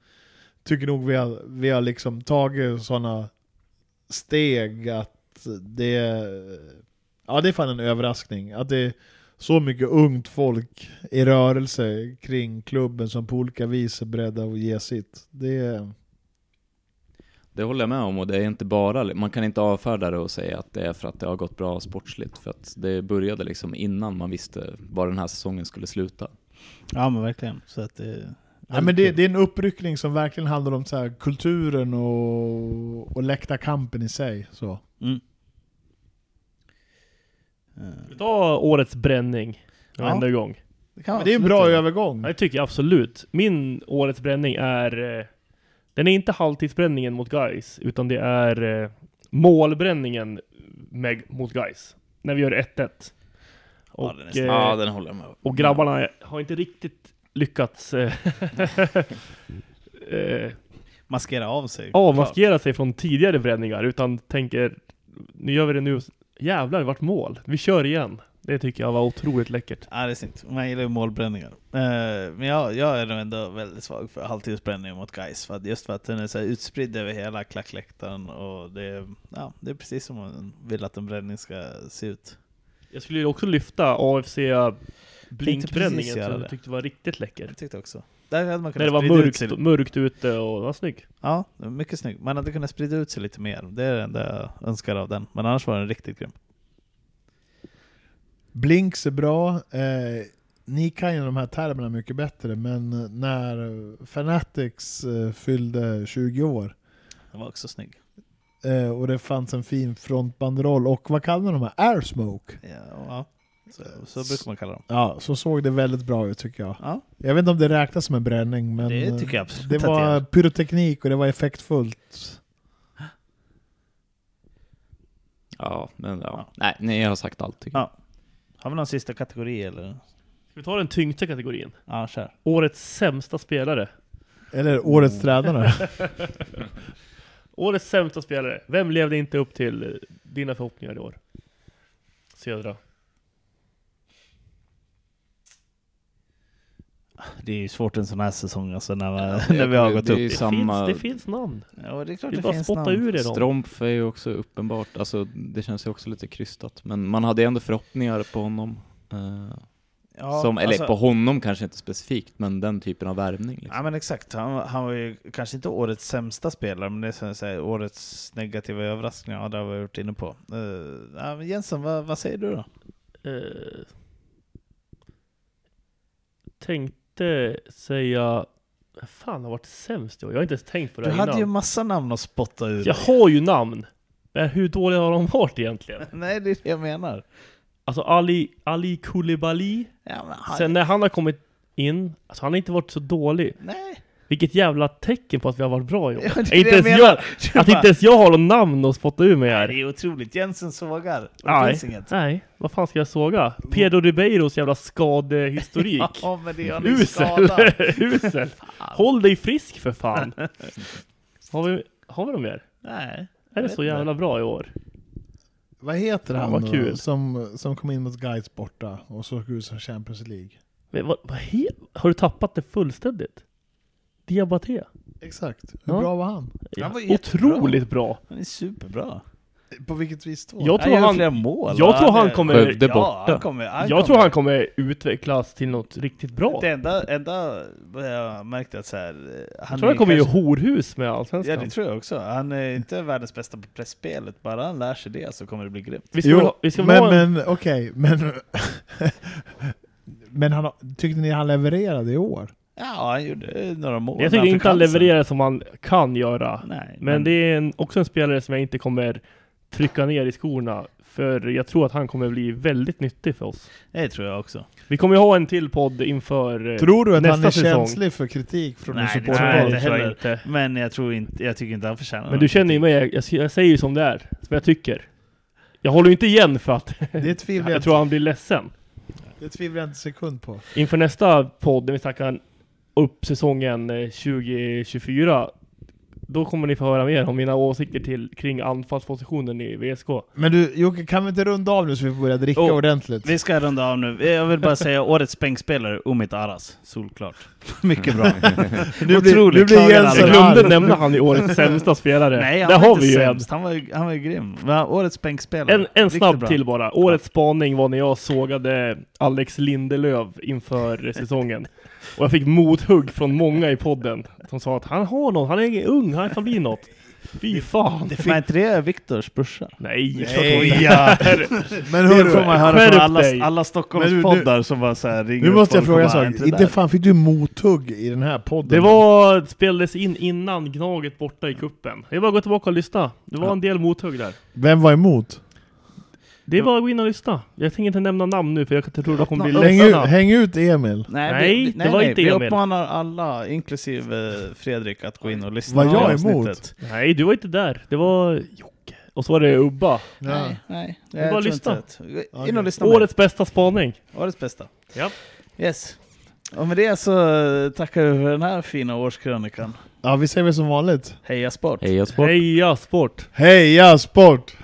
tycker nog vi har, vi har liksom tagit sådana steg att det, ja det är fan en överraskning. Att det är så mycket ungt folk i rörelse kring klubben som på olika vis är beredda att ge sitt. Det, Det håller jag med om och det är inte bara, man kan inte avfärda det och säga att det är för att det har gått bra sportsligt. För att det började liksom innan man visste var den här säsongen skulle sluta. Ja men verkligen. Så att det, Ja, men det, det är en uppryckning som verkligen handlar om så här, kulturen och, och läktarkampen i sig. Så. Mm. Vi Eh, tar årets bränning. Ja. Varenda gång. Det, kan Men det är en bra övergång. Ja, det tycker jag absolut. Min årets bränning är... Den är inte halvtidsbränningen mot guys utan det är eh, målbränningen med, mot guys När vi gör 1-1. Och, Ja, den är eh, Ja, den håller jag med och grabbarna har inte riktigt lyckats eh, eh, Maskera av sig. avmaskera sig från tidigare bränningar utan tänker nu gör vi det nu. Jävlar, vart mål. Vi kör igen. Det tycker jag var otroligt läckert. Ja det är snyggt. Man gillar ju målbränningar. Eh, men jag, jag är nog ändå väldigt svag för halvtidsbränning mot guys för att Just för att den är så utspridd över hela klackläktaren och det, ja, det är precis som man vill att en bränning ska se ut. Jag skulle ju också lyfta AFC blinkbränningen som jag det. tyckte var riktigt läcker. Jag tyckte också. Där hade man När kunnat det var sprida ut mörkt, mörkt ute och var snygg. Ja, mycket snyggt. Man hade kunnat sprida ut sig lite mer. Det är det enda jag önskar av den. Men annars var den riktigt grym. Blinks är bra. Eh, ni kan ju de här termerna mycket bättre, men när Fanatics eh, fyllde 20 år Den var också snygg. eh, och det fanns en fin frontbanderoll och vad kallar man de här? Airsmoke? Ja, ja. Så, så brukar man kalla dem. Ja, så såg det väldigt bra ut tycker jag. Ja, Jag vet inte om det räknas som en bränning, men Det eh, tycker jag absolut det var pyroteknik och det var effektfullt. Ja, men ja. Ja. Nej, jag har sagt allt tycker jag. Ja. Har vi någon sista kategori eller? vi tar den tyngsta kategorin. Ja, kör. Årets sämsta spelare. Eller årets tränare. Årets sämsta spelare. Vem levde inte upp till dina förhoppningar i år? Södra. Det är ju svårt en sån här säsong alltså när, man, Ja, när vi har det- gått det upp. Det, samma... finns, det finns namn. Ja, det är klart Det det, bara finns namn. ur det. Stromf är ju också uppenbart, alltså det känns ju också lite krystat. Men man hade ändå förhoppningar på honom. eh, Ja, som, eller alltså- på honom kanske inte specifikt, men den typen av värvning. Liksom. Ja men exakt, han, han var ju kanske inte årets sämsta spelare, men det är som jag säger, årets negativa överraskningar, ja, det har vi varit inne på. Uh, ja, men Jensen, vad, vad säger du då? Eh, tänkte säga... Fan har varit sämst i år? Jag har inte ens tänkt på det Du hade innan. ju massa namn att spotta ur. Jag har ju namn. Men hur dåliga har de varit egentligen? Nej, det är det jag menar. Alltså Ali, Ali Koulibaly. Ja, men han, Sen när han har kommit in, alltså han har inte varit så dålig. nej. Vilket jävla tecken på att vi har varit bra i år. Ja, det är inte jag ens jag, att inte ens jag har någon namn att spotta ur mig Nej, här. det är otroligt. Jensen sågar. Nej. Nej, vad fan ska jag såga? Pedro Ribeiros jävla skadehistorik. Ja, men det är han Usel! Usel! Håll dig frisk för fan! Har vi, har vi något mer? Nej. Är det så inte. jävla bra i år? Vad heter han vad då, kul. Som, som kom in mot Gais borta och såg ut som Champions League? Men vad, vad he, har du tappat det fullständigt? Diabaté? Exakt. Hur Ja. bra var han? Han var jättebra. Otroligt bra! Han är superbra. På vilket vis då? Jag tror han gör flera mål. jag tror han är- kommer- Skövde Ja, borta. han kommer, han Jag tror han kommer utvecklas till något riktigt bra. Det enda, enda jag märkte att så här, Jag han tror han kommer ju kanske- horhus med Ja Allsvenskan. det tror jag också. Han är inte världens bästa på pressspelet, bara han lär sig det så kommer det bli grymt. vi ska Jo, väl ha, vi ska väl men, ha en, men okej, men... men han, har- tyckte ni han levererade i år? Ja, han gjorde några mål. Jag tycker inte han levererar som han kan göra. Nej, Men det är en, också en spelare som jag inte kommer trycka ner i skorna. För jag tror att han kommer bli väldigt nyttig för oss. det tror jag också. Vi kommer ju ha en till podd inför eh, Tror du att nästa han är säsong. känslig för kritik från en Nej, det tror Nej, jag det inte tror jag heller. inte. Men jag tror inte, jag tycker inte han förtjänar Men någon du känner ju mig, jag, jag säger ju som det är. Som jag tycker. Jag håller ju inte igen för att Det jag tror han blir ledsen. det tvivlar jag inte en sekund på. Inför nästa podd, när vi snackar upp säsongen eh, 2024, då kommer ni få höra mer om mina åsikter till, kring anfallspositionen i VSK. Men du Jocke, kan vi inte runda av nu så vi får börja dricka Oh, ordentligt? Vi ska runda av nu. Jag vill bara säga årets bänkspelare, Omid Aras. Solklart. Mycket bra. Nu blir, Otroligt, nu blir aldrig. Jag glömde nämna han i årets sämsta spelare. Nej, han Där var har inte vi ju en. sämst. Han var, han var ju grym. Men årets bänkspelare. En, en snabb bra. till bara. Årets spaning var när jag sågade Alex Lindelöf inför säsongen. Och jag fick mothugg från många i podden. Som sa att han har något, han är ung, han kan bli något. Fy fan. Det var inte det Viktors brorsa? Nej, Nej, ja. Men Det hörru, får man höra skärp från alla, alla Men Stockholmspoddar som bara så här ringer nu måste jag fråga en sak. "Är det Inte där?" fan fick du mothugg i den här podden? Det var, spelades in innan Gnaget borta i kuppen. Det var att gå tillbaka och lyssna. Det var en del mothugg där. Vem var emot? Det var att gå in och lyssna. Jag tänker inte nämna namn nu för jag tror de kommer bli Häng ut, ledsna. häng ut Emil. Nej, Nej, vi, det nej, var nej, inte vi Emil. uppmanar alla, inklusive Fredrik, att gå in och lyssna Var på jag avsnittet. Nej, du var inte där. Det var Jocke. Och så var det Ubba. Nej, nej. Det är bara tror lyssna. inte att- In Okej. och lyssna mer. Årets bästa spaning. Årets bästa. Ja. Yes. Och med det så eh, tackar vi för den här fina årskrönikan. Ja, vi säger väl som vanligt. Heja sport! Heja sport! Heja sport! Heja sport!